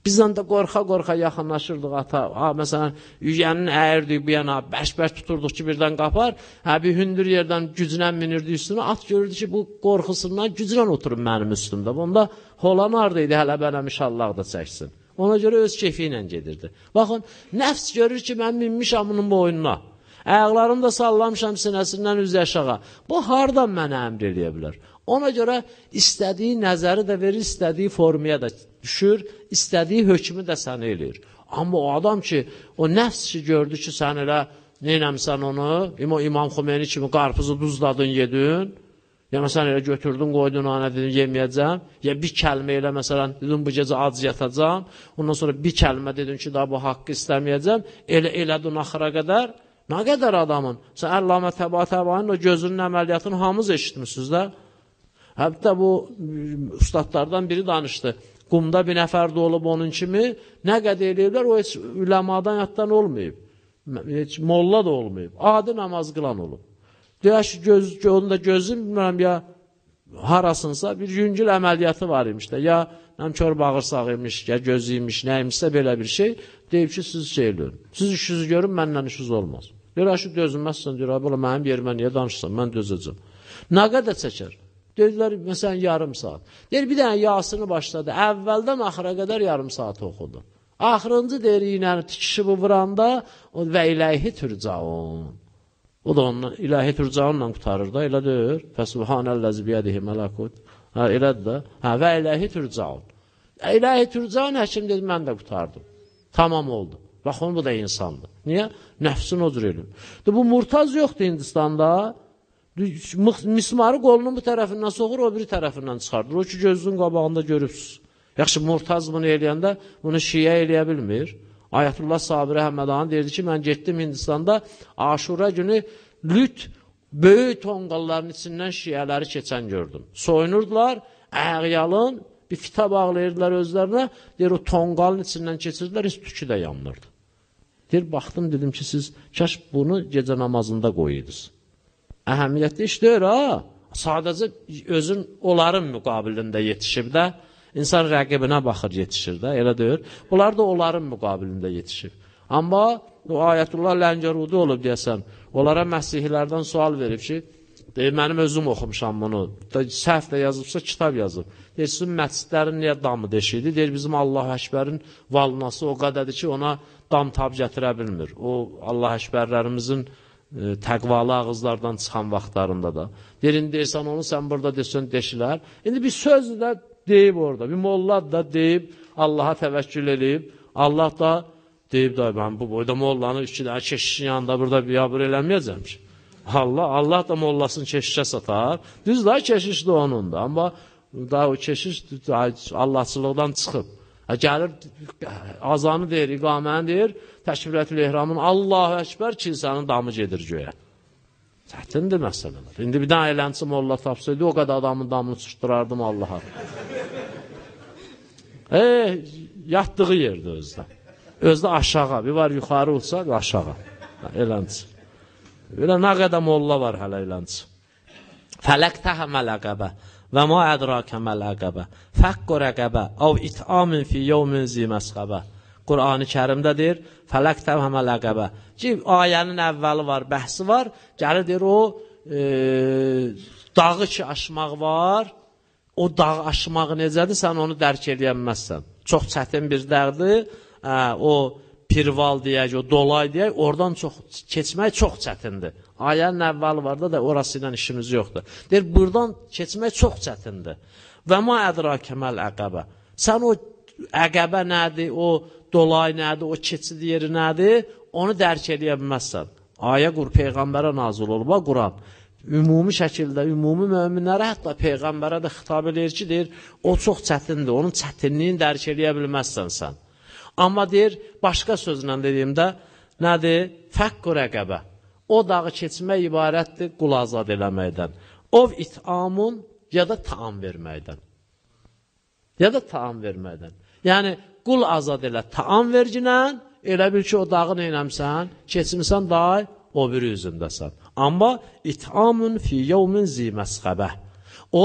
Bizdən də qorxa-qorxa yaxınlaşırdıq ata. Ha, məsələn, yüyənin əyirdik bir yana, bəş-bəş tuturduq ki, birdən qapar. Hə, bir hündür yerdən güclə minirdi üstünə. At görürdü ki, bu qorxusundan güclə oturub mənim üstümdə. Bunda holan haradaydı, hələ mənəm inşallah da çəksin. Ona görə öz keyfi ilə gedirdi. Baxın, nəfs görür ki, mən minmişəm bunun boynuna. Ayaqlarımı da sallamışam sinəsindən üz aşağı. Bu hardan mənə əmr eləyə bilər? Ona görə istədiyi nəzəri də verir, istədiyi formaya da düşür, istədiyi hökmü də sənə eləyir. Amma o adam ki, o nəfs ki, gördü ki, sən elə neynəmsən onu, İmam Xümeyni kimi qarpızı duzladın, yedin, ya məsələn elə götürdün, qoydun ona dedin, yeməyəcəm, ya bir kəlmə elə məsələn, dedin, bu gecə ac yatacam, ondan sonra bir kəlmə dedin ki, da bu haqqı istəməyəcəm, elə elədin axıra qədər, nə qədər adamın, sən Əllamə Təba Təbainin o gözünün əməliyyatını hamız eşitmişsiniz də, Hətta bu ustadlardan biri danışdı. Qumda bir nəfər də olub onun kimi, nə qədər eləyirlər, o heç üləmadan yatdan olmayıb. Heç molla da olmayıb. Adi namaz qılan olub. Deyək ki, göz, onu da gözüm, bilmirəm, ya harasınsa bir yüngül əməliyyatı var imiş də, ya kör bağırsaq imiş, ya gözü imiş, nə imişsə belə bir şey, deyib ki, siz şey eləyin. Siz işinizi görün, mənlə işiniz olmaz. Deyir, ki, dözülməzsən, deyir, belə mənim yerimə niyə danışsan, mən dözəcəm. Nə qədər çəkər? Dedilər, məsələn, yarım saat. Deyir, bir dənə yasını başladı. Əvvəldən axıra qədər yarım saat oxudu. Axırıncı deyir, iynəni tikişi bu vuranda və iləyhi türcaun. O da onunla, ilahi türcaunla qutarır da, elə deyir. Fəsubhanəlləzi biyədihi mələkut. Hə, elədir də. Hə, və iləyhi türcaun. İlahi türcaun həkim dedi, mən də qutardım. Tamam oldu. Baxın, bu da insandır. Niyə? Nəfsin o cür elm. Bu murtaz yoxdur Hindistanda. Mismarı qolunun bu tərəfindən soğur, o biri tərəfindən çıxardır. O ki, gözünün qabağında görübsünüz. Yaxşı, Murtaz bunu eləyəndə bunu şiyə eləyə bilmir. Ayətullah Sabir Əhmədan deyirdi ki, mən getdim Hindistanda, aşura günü lüt böyük tonqalların içindən şiyələri keçən gördüm. Soyunurdular, əğyalın, bir fita bağlayırdılar özlərinə, deyir, o tonqalın içindən keçirdilər, heç tükü də yanmırdı. Deyir, baxdım, dedim ki, siz kaş bunu gecə namazında qoyuydunuz əhəmiyyətli iş deyir, ha. Sadəcə özün onların müqabilində yetişib də, insan rəqibinə baxır yetişir də, elə deyir. Bunlar da onların müqabilində yetişib. Amma o Ayətullah Ləngərudi olub deyəsən, onlara məsihlərdən sual verib ki, deyir, mənim özüm oxumuşam bunu, səhv də yazıbsa kitab yazıb. Deyir, sizin məscidlərin niyə damı deşiydi? Deyir, bizim Allah Əkbərin valnası o qədədir ki, ona dam tab gətirə bilmir. O Allah Əkbərlərimizin e, təqvalı ağızlardan çıxan vaxtlarında da. Deyir, indi deyirsən onu, sən burada desən deşilər. İndi bir söz də deyib orada, bir molla da deyib, Allaha təvəkkül edib, Allah da deyib da, mən bu boyda mollanı iki dənə keşişin yanında burada biabır eləməyəcəm ki. Allah, Allah da mollasını keşişə satar. Düz da keşiş də onundur. Amma da o keşiş Allahçılıqdan çıxıb. Hə, gəlir, azanı deyir, iqaməni deyir, təkbirətül ehramın Allahu Əkbər kilsənin damı gedir göyə. Çətindir məsələlər. İndi bir dənə elənçi molla tapsaydı, o qədər adamın damını çıxdırardım Allaha. E, yatdığı yerdə özdə. Özdə aşağı, bir var yuxarı uçsa, aşağı. Elənçi. Belə nə qədər molla var hələ elənçi. Fələk təhəməl əqəbə. Və ma ədrakə məl-əqəbə. Fəqqu rəqəbə. Av it'amın fi yevmin zi Qur'an-ı kərimdə deyir, fələk təvhəməl əqəbə. Ki, ayənin əvvəli var, bəhsi var. Gəlir deyir, o e, dağı ki aşmaq var, o dağ aşmağı necədir, sən onu dərk edəməzsən. Çox çətin bir dərdir. Ə, o pirval deyək, o dolay deyək, oradan çox keçmək çox çətindir. Ayənin əvvəli var da orası ilə işimiz yoxdur. Deyir, buradan keçmək çox çətindir. Və ma ədrakəməl əqəbə. Sən o əqəbə nədir, o dolay nədir, o keçid yeri nədir, onu dərk edə bilməzsən. Ayə qur peyğəmbərə nazil olub, Quran. Ümumi şəkildə, ümumi möminlərə, hətta peyğəmbərə də xitab edir ki, deyir, o çox çətindir, onun çətinliyini dərk edə bilməzsən sən. Amma deyir, başqa sözlə dediyimdə, nədir? Fəqqü rəqəbə. O dağı keçmək ibarətdir qul azad eləməkdən. Ov itamun ya da taam verməkdən. Ya da taam verməkdən. Yəni, qul azad elə, taam verginən, elə bil ki, o dağı neynəmsən, keçmirsən day, o bir üzündəsən. Amma itamun fi yevmin ziməsxəbə. O,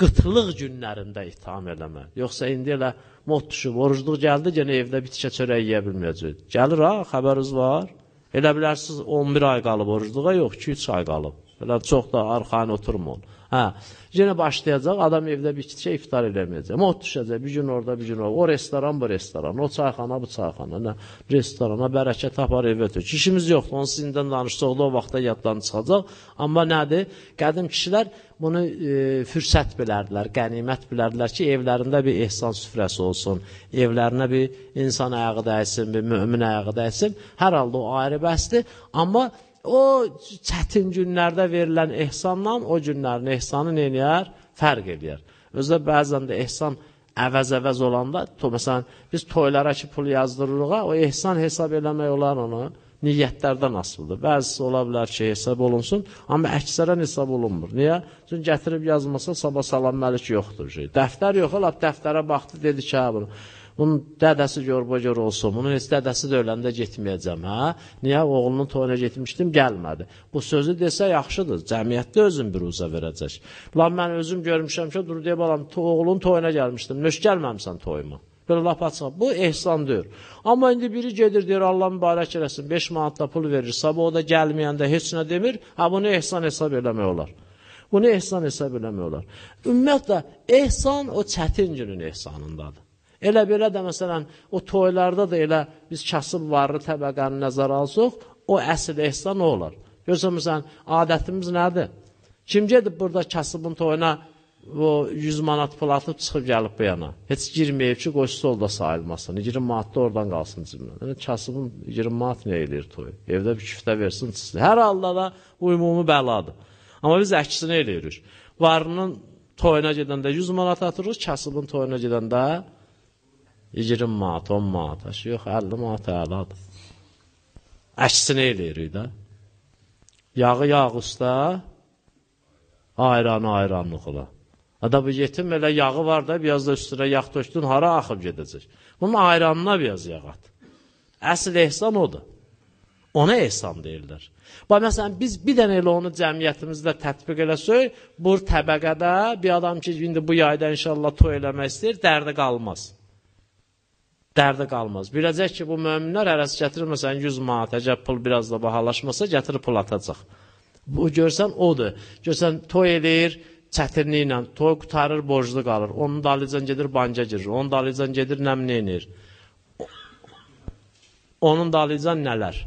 qıtlıq günlərində itham eləmə. Yoxsa indi elə mod düşüb, orucluq gəldi, yenə evdə bitkə çörək yeyə bilməyəcək. Gəlir ha, xəbəriniz var. Elə bilərsiniz 11 ay qalıb orucluğa, yox 2-3 ay qalıb. Elə çox da arxayın oturmun. Hə, yenə başlayacaq, adam evdə bir kiçə iftar eləməyəcək. Mod düşəcək, bir gün orada, bir gün orada. O restoran, bu restoran, o çayxana, bu çayxana, nə restorana bərəkət tapar evə tök. İşimiz yoxdur, onu sizindən danışsaq da o vaxtda yaddan çıxacaq. Amma nədir? Qədim kişilər bunu e, fürsət bilərdilər, qənimət bilərdilər ki, evlərində bir ehsan süfrəsi olsun, evlərinə bir insan ayağı dəysin, bir mömin ayağı dəysin. Hər halda o ayrı bəsdir. Amma o çətin günlərdə verilən ehsanla o günlərin ehsanı neynəyər? Fərq eləyər. Özdə bəzən də ehsan əvəz-əvəz olanda, to, məsələn, biz toylara ki, pul yazdırırıq, o ehsan hesab eləmək olar onu, niyyətlərdən asılıdır. Bəzisi ola bilər ki, hesab olunsun, amma əksərən hesab olunmur. Niyə? Çünki gətirib yazmasa, sabah salam məlik yoxdur. Şey. Dəftər yox, lap dəftərə baxdı, dedi ki, hə bunu. Bunun dədəsi gör-bocor olsun, bunun heç dədəsi də öləndə getməyəcəm, hə? Niyə? Oğlunun toyuna getmişdim, gəlmədi. Bu sözü desə yaxşıdır, cəmiyyətdə özün bir uza verəcək. Lan mən özüm görmüşəm ki, dur deyə balam, oğlun toyuna gəlmişdim, nöş gəlməmsən toyuma. Belə lap açıq. Bu ehsan deyir. Amma indi biri gedir deyir Allah mübarək eləsin 5 manatla pul verir. Sabah o da gəlməyəndə heç nə demir. Ha bunu ehsan hesab eləmək olar. Bunu ehsan hesab eləmək olar. Ümumiyyətlə ehsan o çətin günün ehsanındadır. Elə belə də məsələn, o toylarda da elə biz kasıb varlı təbəqəni nəzərə alsaq, o əsl ehsan nə olar? Görsən, məsələn, adətimiz nədir? Kim gedib burada kasıbın toyuna o 100 manat pul atıb çıxıb gəlib bu yana? Heç girməyib ki, qoşsa olda sayılmasın. 20 manat da oradan qalsın cibinə. Yəni, kasıbın 20 manat nə eləyir toyu? Evdə bir küftə versin, çıxsın. Hər halda da ümumi bəladır. Amma biz əksini eləyirik. Varının toyuna gedəndə 100 manat atırıq, kasıbın toyuna gedəndə 20 manat, 10 manat, yox, 50 manat əladır. Əksinə eləyirik də. Yağı yağ usta, ayranı ayranlıqla. Ada bu yetim elə yağı var da, biraz da üstünə yağ tökdün, hara axıb gedəcək. Bunun ayranına biraz yağ at. Əsl ehsan odur. Ona ehsan deyirlər. Bax, məsələn, biz bir dənə elə onu cəmiyyətimizdə tətbiq eləsək, bu təbəqədə bir adam ki, indi bu yayda inşallah toy eləmək istəyir, dərdi qalmaz dərdə qalmaz. Biləcək ki, bu möminlər hərəsi gətirir, məsələn, 100 manat, əgər pul biraz da bahalaşmasa, gətirib pul atacaq. Bu, görsən, odur. Görsən, toy edir, çətinliklə, toy qutarır, borclu qalır. Onun dalıcan gedir, banca girir. Onun dalıcan gedir, nəmni inir. Onun dalıcan nələr?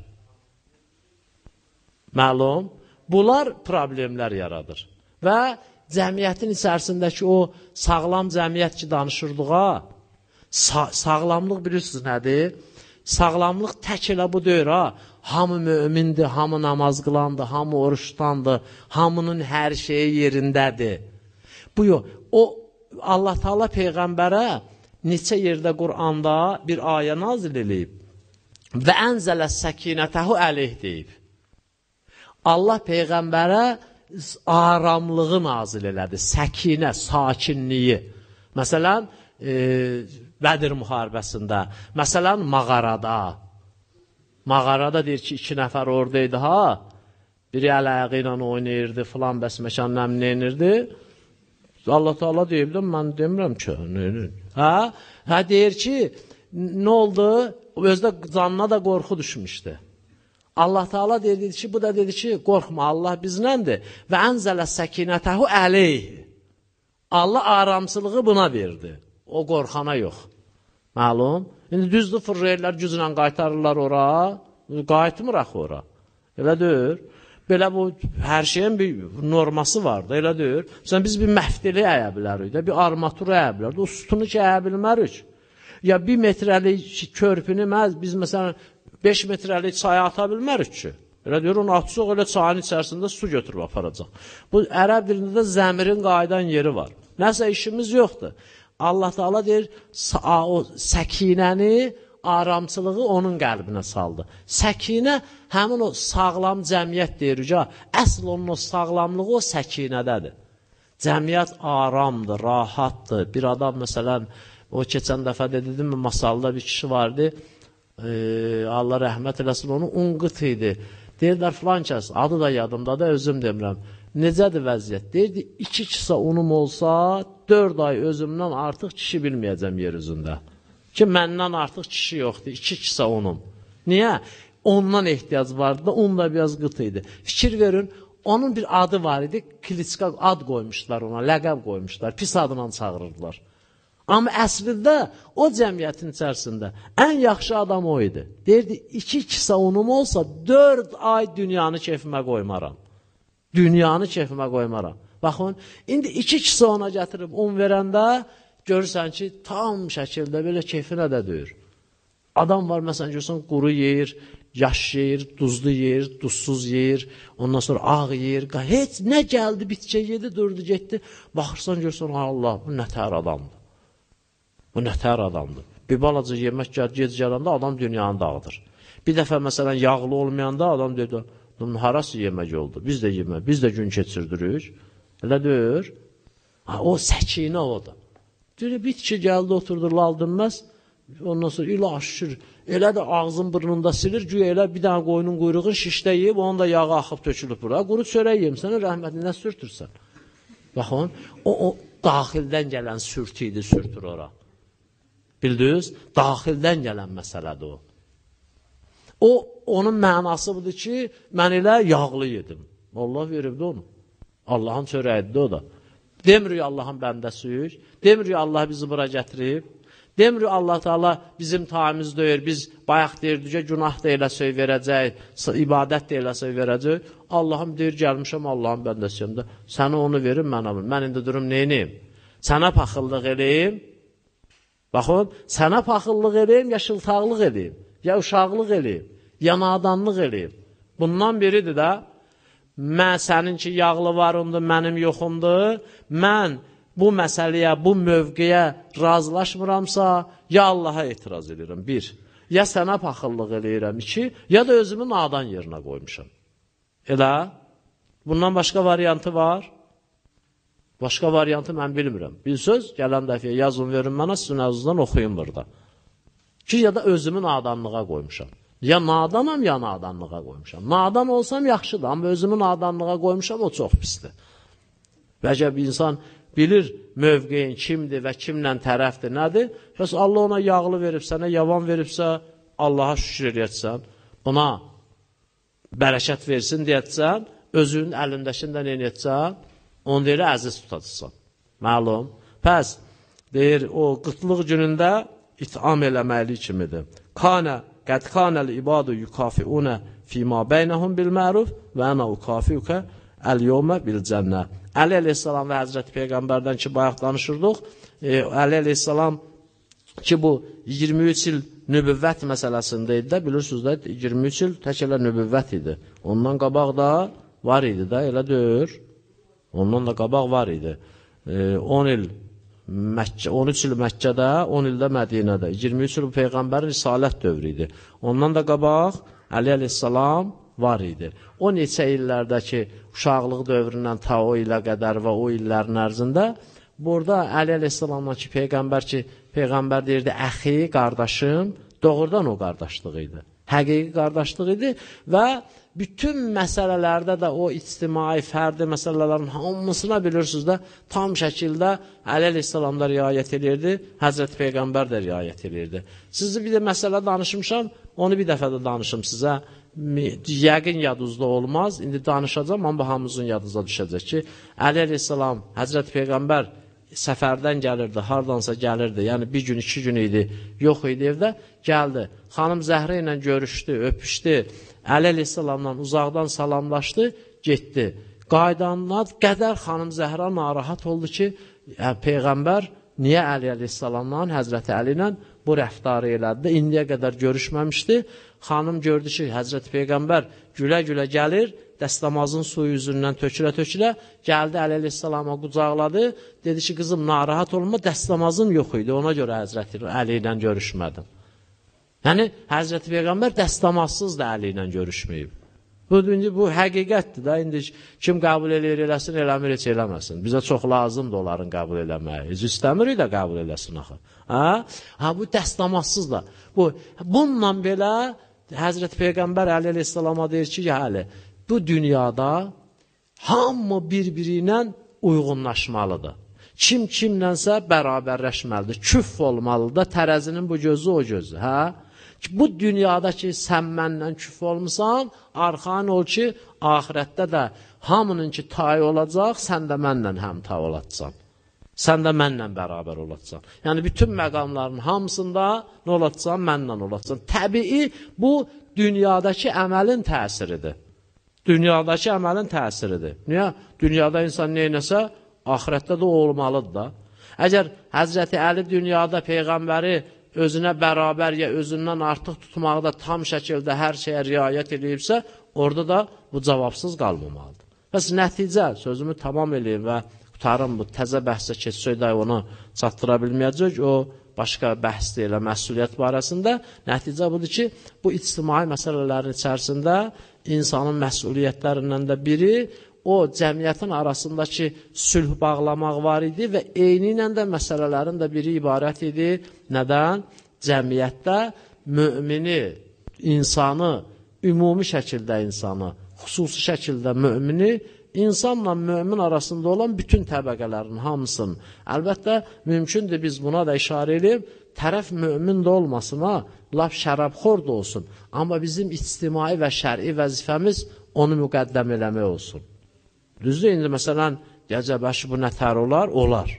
Məlum, bunlar problemlər yaradır. Və cəmiyyətin içərisindəki o sağlam cəmiyyət ki, danışırdığa, Sa sağlamlıq bilirsiniz nədir? Sağlamlıq tək elə bu deyir ha. Hamı mömindir, hamı namaz qılandır, hamı oruçdandır, hamının hər şeyi yerindədir. Bu yox. O Allah Taala peyğəmbərə neçə yerdə Quranda bir ayə nazil eləyib. Və ənzələ səkinətəhu əleyh deyib. Allah peyğəmbərə aramlığı nazil elədi, səkinə, sakinliyi. Məsələn, e, Bədir müharibəsində, məsələn, mağarada, mağarada deyir ki, iki nəfər oradaydı, ha, biri əl ayağı ilə oynayırdı, filan bəs məkan nəmləyinirdi, Allah Taala deyib də mən demirəm ki, nə. Hə? Hə deyir ki, nə oldu? Özdə canına da qorxu düşmüşdü. Allah Taala dedi ki, bu da dedi ki, qorxma, Allah bizləndir. Və ənzələ səkinətəhu əleyh. Allah aramsılığı buna verdi. O qorxana yox. Məlum? İndi düzdür, fırlayırlar, güclə qaytarırlar ora. Qayıtmır axı ora. Elə deyir. Belə bu hər şeyin bir norması var da, elə deyir. Məsələn, biz bir məhdili əyə bilərik də, bir armatur əyə bilərik. O sütunu ki, əyə bilmərik. Ya bir metrəlik körpünü məz, biz məsələn 5 metrəlik çaya ata bilmərik ki. Elə deyir, onu atsaq, elə çayın içərisində su götürüb aparacaq. Bu, ərəb dilində də zəmirin qaydan yeri var. Nəsə işimiz yoxdur. Allah Taala deyir, o səkinəni aramçılığı onun qəlbinə saldı. Səkinə həmin o sağlam cəmiyyət deyirik ha. Əsl onun o sağlamlığı o səkinədədir. Cəmiyyət aramdır, rahatdır. Bir adam məsələn o keçən dəfə də dedim mi masalda bir kişi vardı. E, Allah rəhmət eləsin onu un qıt idi. Deyirlər filan kəs, adı da yadımdadır, özüm demirəm. Necədir vəziyyət? Deyirdi, iki kisə unum olsa, dörd ay özümdən artıq kişi bilməyəcəm yer üzündə ki, məndən artıq kişi yoxdur, iki kisə unum. Niyə? Ondan ehtiyac vardı da, un da biraz qıt idi. Fikir verin, onun bir adı var idi, Klitska ad qoymuşlar ona, ləqəb qoymuşlar, pis adından çağırırdılar. Amma əslində o cəmiyyətin içərisində ən yaxşı adam o idi. Deyirdi, iki kisə unum olsa, dörd ay dünyanı keyfimə qoymaram. Dünyanı keyfimə qoymaram. Baxın, indi iki kisə ona gətirib un verəndə, görürsən ki, tam şəkildə belə keyfinə də deyir. Adam var, məsələn, görürsən, quru yeyir, yaş yeyir, duzlu yeyir, duzsuz yeyir, ondan sonra ağ yeyir, heç nə gəldi, bitcə yedi, durdu, getdi. Baxırsan, görürsən, Allah, bu nətər adamdır. Bu nətər adamdır. Bir balaca yemək gəl, gec gələndə adam dünyanı dağıdır. Bir dəfə, məsələn, yağlı olmayanda adam dedi, harası yemək oldu, biz də yemək, biz də gün keçirdirik. Elə deyir. Ha, o səkinə odur. Deyir, bitki gəldi, oturdu, lal dinməz. Ondan sonra ilah şükür. Elə də ağzın burnunda silir, güya elə bir dənə qoyunun quyruğunu şişdə yeyib, onun da yağı axıb tökülüb bura. Quru çörək yeyim, sənə rəhmətinə sürtürsən. Baxın, o, o daxildən gələn sürtü idi, sürtür ora. Bildiniz? Daxildən gələn məsələdir o. O, onun mənası budur ki, mən elə yağlı yedim. Allah veribdi onu. Allahın çörəyidir o da. Demirik Allahın bəndəsiyik. Demirik Allah bizi bura gətirib. Demirik Allah Taala bizim tayımız deyir. Biz bayaq deyirdik ki, günah da elə söy verəcək, ibadət də elə söy verəcək. Allahım deyir, gəlmişəm Allahın bəndəsiyəm də. Sənə onu verim, mən alım. Mən indi durum neyiniyim? Sənə paxıllıq eləyim. Baxın, sənə paxıllıq eləyim, ya şıltaqlıq eləyim, ya uşaqlıq eləyim, ya nadanlıq eləyim. Bundan biridir də, mən səninki yağlı varımdır, mənim yoxumdur, mən bu məsələyə, bu mövqeyə razılaşmıramsa, ya Allaha etiraz edirəm, bir. Ya sənə paxıllıq eləyirəm, iki. Ya da özümü nadan yerinə qoymuşam. Elə? Bundan başqa variantı var? Başqa variantı mən bilmirəm. Bir söz, gələn dəfiyə yazın verin mənə, sizin əzizdən oxuyun burada. Ki, ya da özümü nadanlığa qoymuşam. Ya nadanam, ya nadanlığa qoymuşam. Nadan olsam yaxşıdır, amma özümü nadanlığa qoymuşam, o çox pisdir. Bəlkə bir insan bilir mövqeyin kimdir və kimlə tərəfdir, nədir? Bəs Allah ona yağlı verib, sənə yavan veribsə, Allaha şükür edəcəksən, buna bərəkət versin deyəcəksən, özünün əlindəkində nə edəcəksən? Onu deyir, əziz tutacaqsan. Məlum. Pəs, deyir, o qıtlıq günündə itam eləməli kimidir. Kanə Qəd kanəl ibadu yukafiunə fima beynəhum bil məruf və ənə ukafiukə əl-yevmə bil cənnə. Əli əleyhissalam və Həzrəti Peyğəmbərdən ki, bayaq danışırdıq. E, Əli əleyhissalam ki, bu 23 il nübüvvət məsələsində idi də, bilirsiniz də, 23 il tək elə nübüvvət idi. Ondan qabaq da var idi də, elə deyir. Ondan da qabaq var idi. E, 10 il Məkkə, 13 il Məkkədə, 10 ildə Mədinədə. 23 il Peyğəmbərin risalət dövrü idi. Ondan da qabaq Əli əleyhissalam var idi. O neçə illərdəki uşaqlıq dövründən ta o ilə qədər və o illərin ərzində burada Əli əleyhissalamla ki, Peyğəmbər ki, Peyğəmbər deyirdi, əxi, qardaşım, doğrudan o qardaşlıq idi. Həqiqi qardaşlıq idi və bütün məsələlərdə də o ictimai, fərdi məsələlərin hamısına bilirsiniz də tam şəkildə Əli əleyhissalam da riayət edirdi, Həzrət Peyğəmbər də riayət edirdi. Sizi bir də məsələ danışmışam, onu bir dəfə də danışım sizə. Yəqin yadınızda olmaz. İndi danışacağam, amma hamımızın yadınıza düşəcək ki, Əli əleyhissalam, Həzrət Peyğəmbər səfərdən gəlirdi, hardansa gəlirdi. Yəni bir gün, iki gün idi, yox idi evdə, gəldi. Xanım Zəhrə ilə görüşdü, öpüşdü. Əli əleyhissalamla uzaqdan salamlaşdı, getdi. Qaydanına qədər xanım Zəhra narahat oldu ki, ə, Peyğəmbər niyə Əli əleyhissalamla, Həzrəti Əli ilə bu rəftarı elədi? İndiyə qədər görüşməmişdi. Xanım gördü ki, Həzrəti Peyğəmbər gülə-gülə gəlir, dəstəmazın suyu üzündən tökülə-tökülə gəldi Əli əleyhissalama qucaqladı. Dedi ki, qızım narahat olma, dəstəmazın yox idi. Ona görə Həzrəti Əli ilə görüşmədim. Yəni Həzrəti Peyğəmbər dəstəmazsız da Əli ilə görüşməyib. Bu indi bu həqiqətdir də. İndi kim qəbul eləyir eləsin, eləmir heç eləməsin. Bizə çox lazımdır onların qəbul eləməyi. Heç istəmirik də qəbul eləsin axı. Hə? Ha bu dəstəmazsız da. Bu bununla belə Həzrəti Peyğəmbər Əli əleyhissalama deyir ki, yəni bu dünyada hamı bir-biri ilə uyğunlaşmalıdır. Kim kimlənsə bərabərləşməlidir, küff olmalıdır, tərəzinin bu gözü o gözü, hə? Bu dünyada ki, sən mənlə küff olmusan, arxan ol ki, ahirətdə də hamının ki, tay olacaq, sən də mənlə həm tay olacaqsan. Sən də mənlə bərabər olacaqsan. Yəni, bütün məqamların hamısında nə olacaqsan? Mənlə olacaqsan. Təbii, bu dünyadakı əməlin təsiridir dünyadakı əməlin təsiridir. Niyə? Dünyada insan neynəsə, axirətdə də olmalıdır da. Əgər Həzrəti Əli dünyada Peyğəmbəri özünə bərabər ya özündən artıq tutmaqda tam şəkildə hər şeyə riayət edibsə, orada da bu cavabsız qalmamalıdır. Bəs nəticə, sözümü tamam eləyim və qutarım bu təzə bəhsə keçsək də onu çatdıra bilməyəcək, o başqa bəhsdir elə məsuliyyət barəsində. Nəticə budur ki, bu ictimai məsələlərin içərisində insanın məsuliyyətlərindən də biri o cəmiyyətin arasındakı sülh bağlamaq var idi və eyni ilə də məsələlərin də biri ibarət idi. Nədən? Cəmiyyətdə mümini, insanı, ümumi şəkildə insanı, xüsusi şəkildə mümini insanla mömin arasında olan bütün təbəqələrin hamısını. Əlbəttə, mümkündür biz buna da işarə edib, tərəf mömin də olmasın, ha, laf şərabxor da olsun. Amma bizim ictimai və şəri vəzifəmiz onu müqəddəm eləmək olsun. Düzdür, indi məsələn, gecəbəşi bu nətər olar? Olar.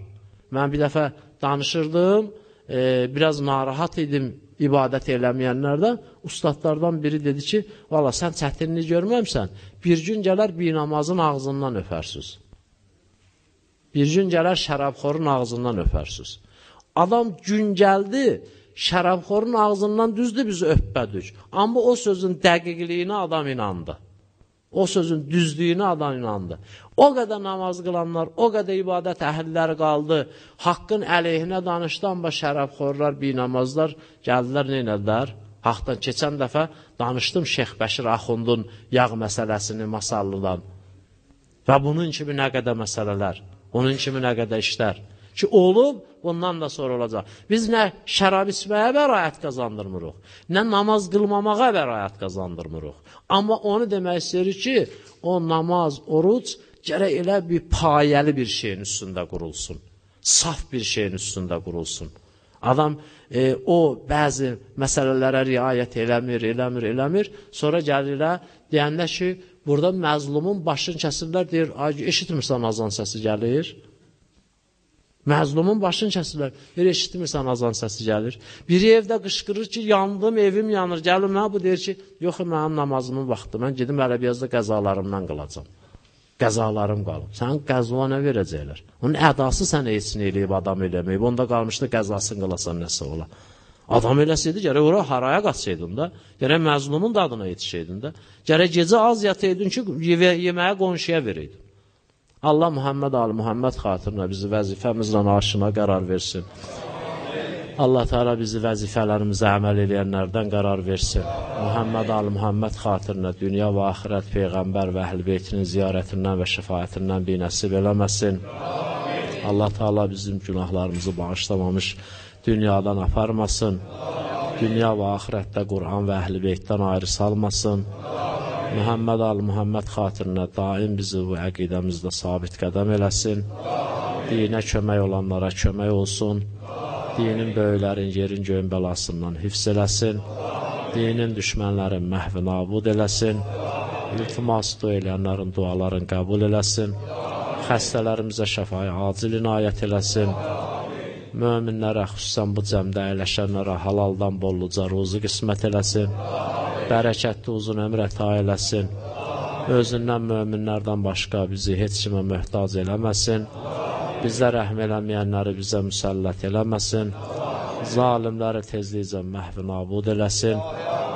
Mən bir dəfə danışırdım, e, biraz narahat idim ibadət eləməyənlərdən. Ustadlardan biri dedi ki, valla sən çətinlik görməmsən, bir gün gələr bir namazın ağzından öpərsiz. Bir gün gələr şərabxorun ağzından öpərsiz. Adam gün gəldi, şərabxorun ağzından düzdür biz öpmədik. Amma o sözün dəqiqliyinə adam inandı. O sözün düzlüyünə adam inandı. O qədər namaz qılanlar, o qədər ibadət əhilləri qaldı. Haqqın əleyhinə danışdı, amma şərabxorlar, binamazlar gəldilər, neynədilər? Haqdan keçən dəfə danışdım Şeyx Bəşir Axundun yağ məsələsini Masallıdan. Və bunun kimi nə qədər məsələlər, onun kimi nə qədər işlər ki, olub, bundan da sonra olacaq. Biz nə şərab içməyə bəraət qazandırmırıq, nə namaz qılmamağa bəraət qazandırmırıq. Amma onu demək istəyirik ki, o namaz, oruc gərək elə bir payəli bir şeyin üstündə qurulsun. Saf bir şeyin üstündə qurulsun. Adam e, o bəzi məsələlərə riayət eləmir, eləmir, eləmir. Sonra gəlirlər, deyəndə ki, burada məzlumun başını kəsirlər, deyir, eşitmirsən azan səsi gəlir. Məzlumun başını kəsirlər. Bir eşitmirsən azan səsi gəlir. Biri evdə qışqırır ki, yandım, evim yanır. Gəlir mənə bu deyir ki, yox, mənim namazımın vaxtı. Mən gedim Ərəbiyazda qəzalarımdan qılacam. Qəzalarım qalıb. Sənin qəzaya nə verəcəklər? Onun ədası sən etsin eləyib adam eləməyib. Onda qalmışdı qəzasını qılasan nəsə ola. Adam eləsəydi, gərək ora haraya qaçsaydın da. Gərək məzlumun dadına yetişəydin də. Gərək gecə az yataydın ki, yeməyə qonşuya verəydin. Allah Muhammed Ali Muhammed xatirinə bizi vəzifəmizlə aşına qərar versin. Allah Teala bizi vəzifələrimizə əməl edənlərdən qərar versin. Muhammed Ali Muhammed xatirinə dünya və axirət Peyğəmbər və əhl beytinin ziyarətindən və şəfayətindən bir nəsib eləməsin. Allah Teala bizim günahlarımızı bağışlamamış dünyadan aparmasın. Dünya və axirətdə Qur'an və əhl beytdən ayrı salmasın. Muhammed al Muhammed xatirinə daim bizi bu əqidəmizdə sabit qədəm eləsin. Dinə kömək olanlara kömək olsun. Dinin böyüklərin yerin göyün bəlasından hifz eləsin. Dinin düşmənlərin məhvi nabud eləsin. İltimas dua eləyənlərin dualarını qəbul eləsin. xəstələrimizə şəfayı acil inayət eləsin. Möminlərə, xüsusən bu cəmdə əyləşənlərə halaldan bolluca ruzu qismət eləsin. Bərəkətli uzun ömr əta eləsin. Özündən möminlərdən başqa bizi heç kimə möhtac eləməsin. Bizə rəhm eləməyənləri bizə müsəllət eləməsin. Zalimləri tezlikcə məhv nabud eləsin.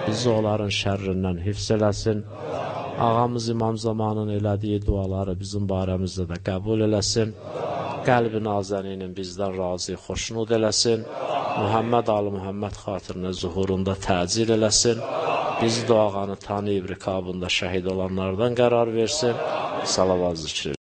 Bizi onların şərrindən hifz eləsin. Ağamız İmam Zamanın elədiyi duaları bizim barəmizdə də qəbul eləsin. Qəlbi nazəninin bizdən razı, xoşnud eləsin. Muhammed Ali Muhammed xatirinə zuhurunda təcil eləsin. Bizi duağanı tanıyıb rikabında şəhid olanlardan qərar versin. Salavat zikri.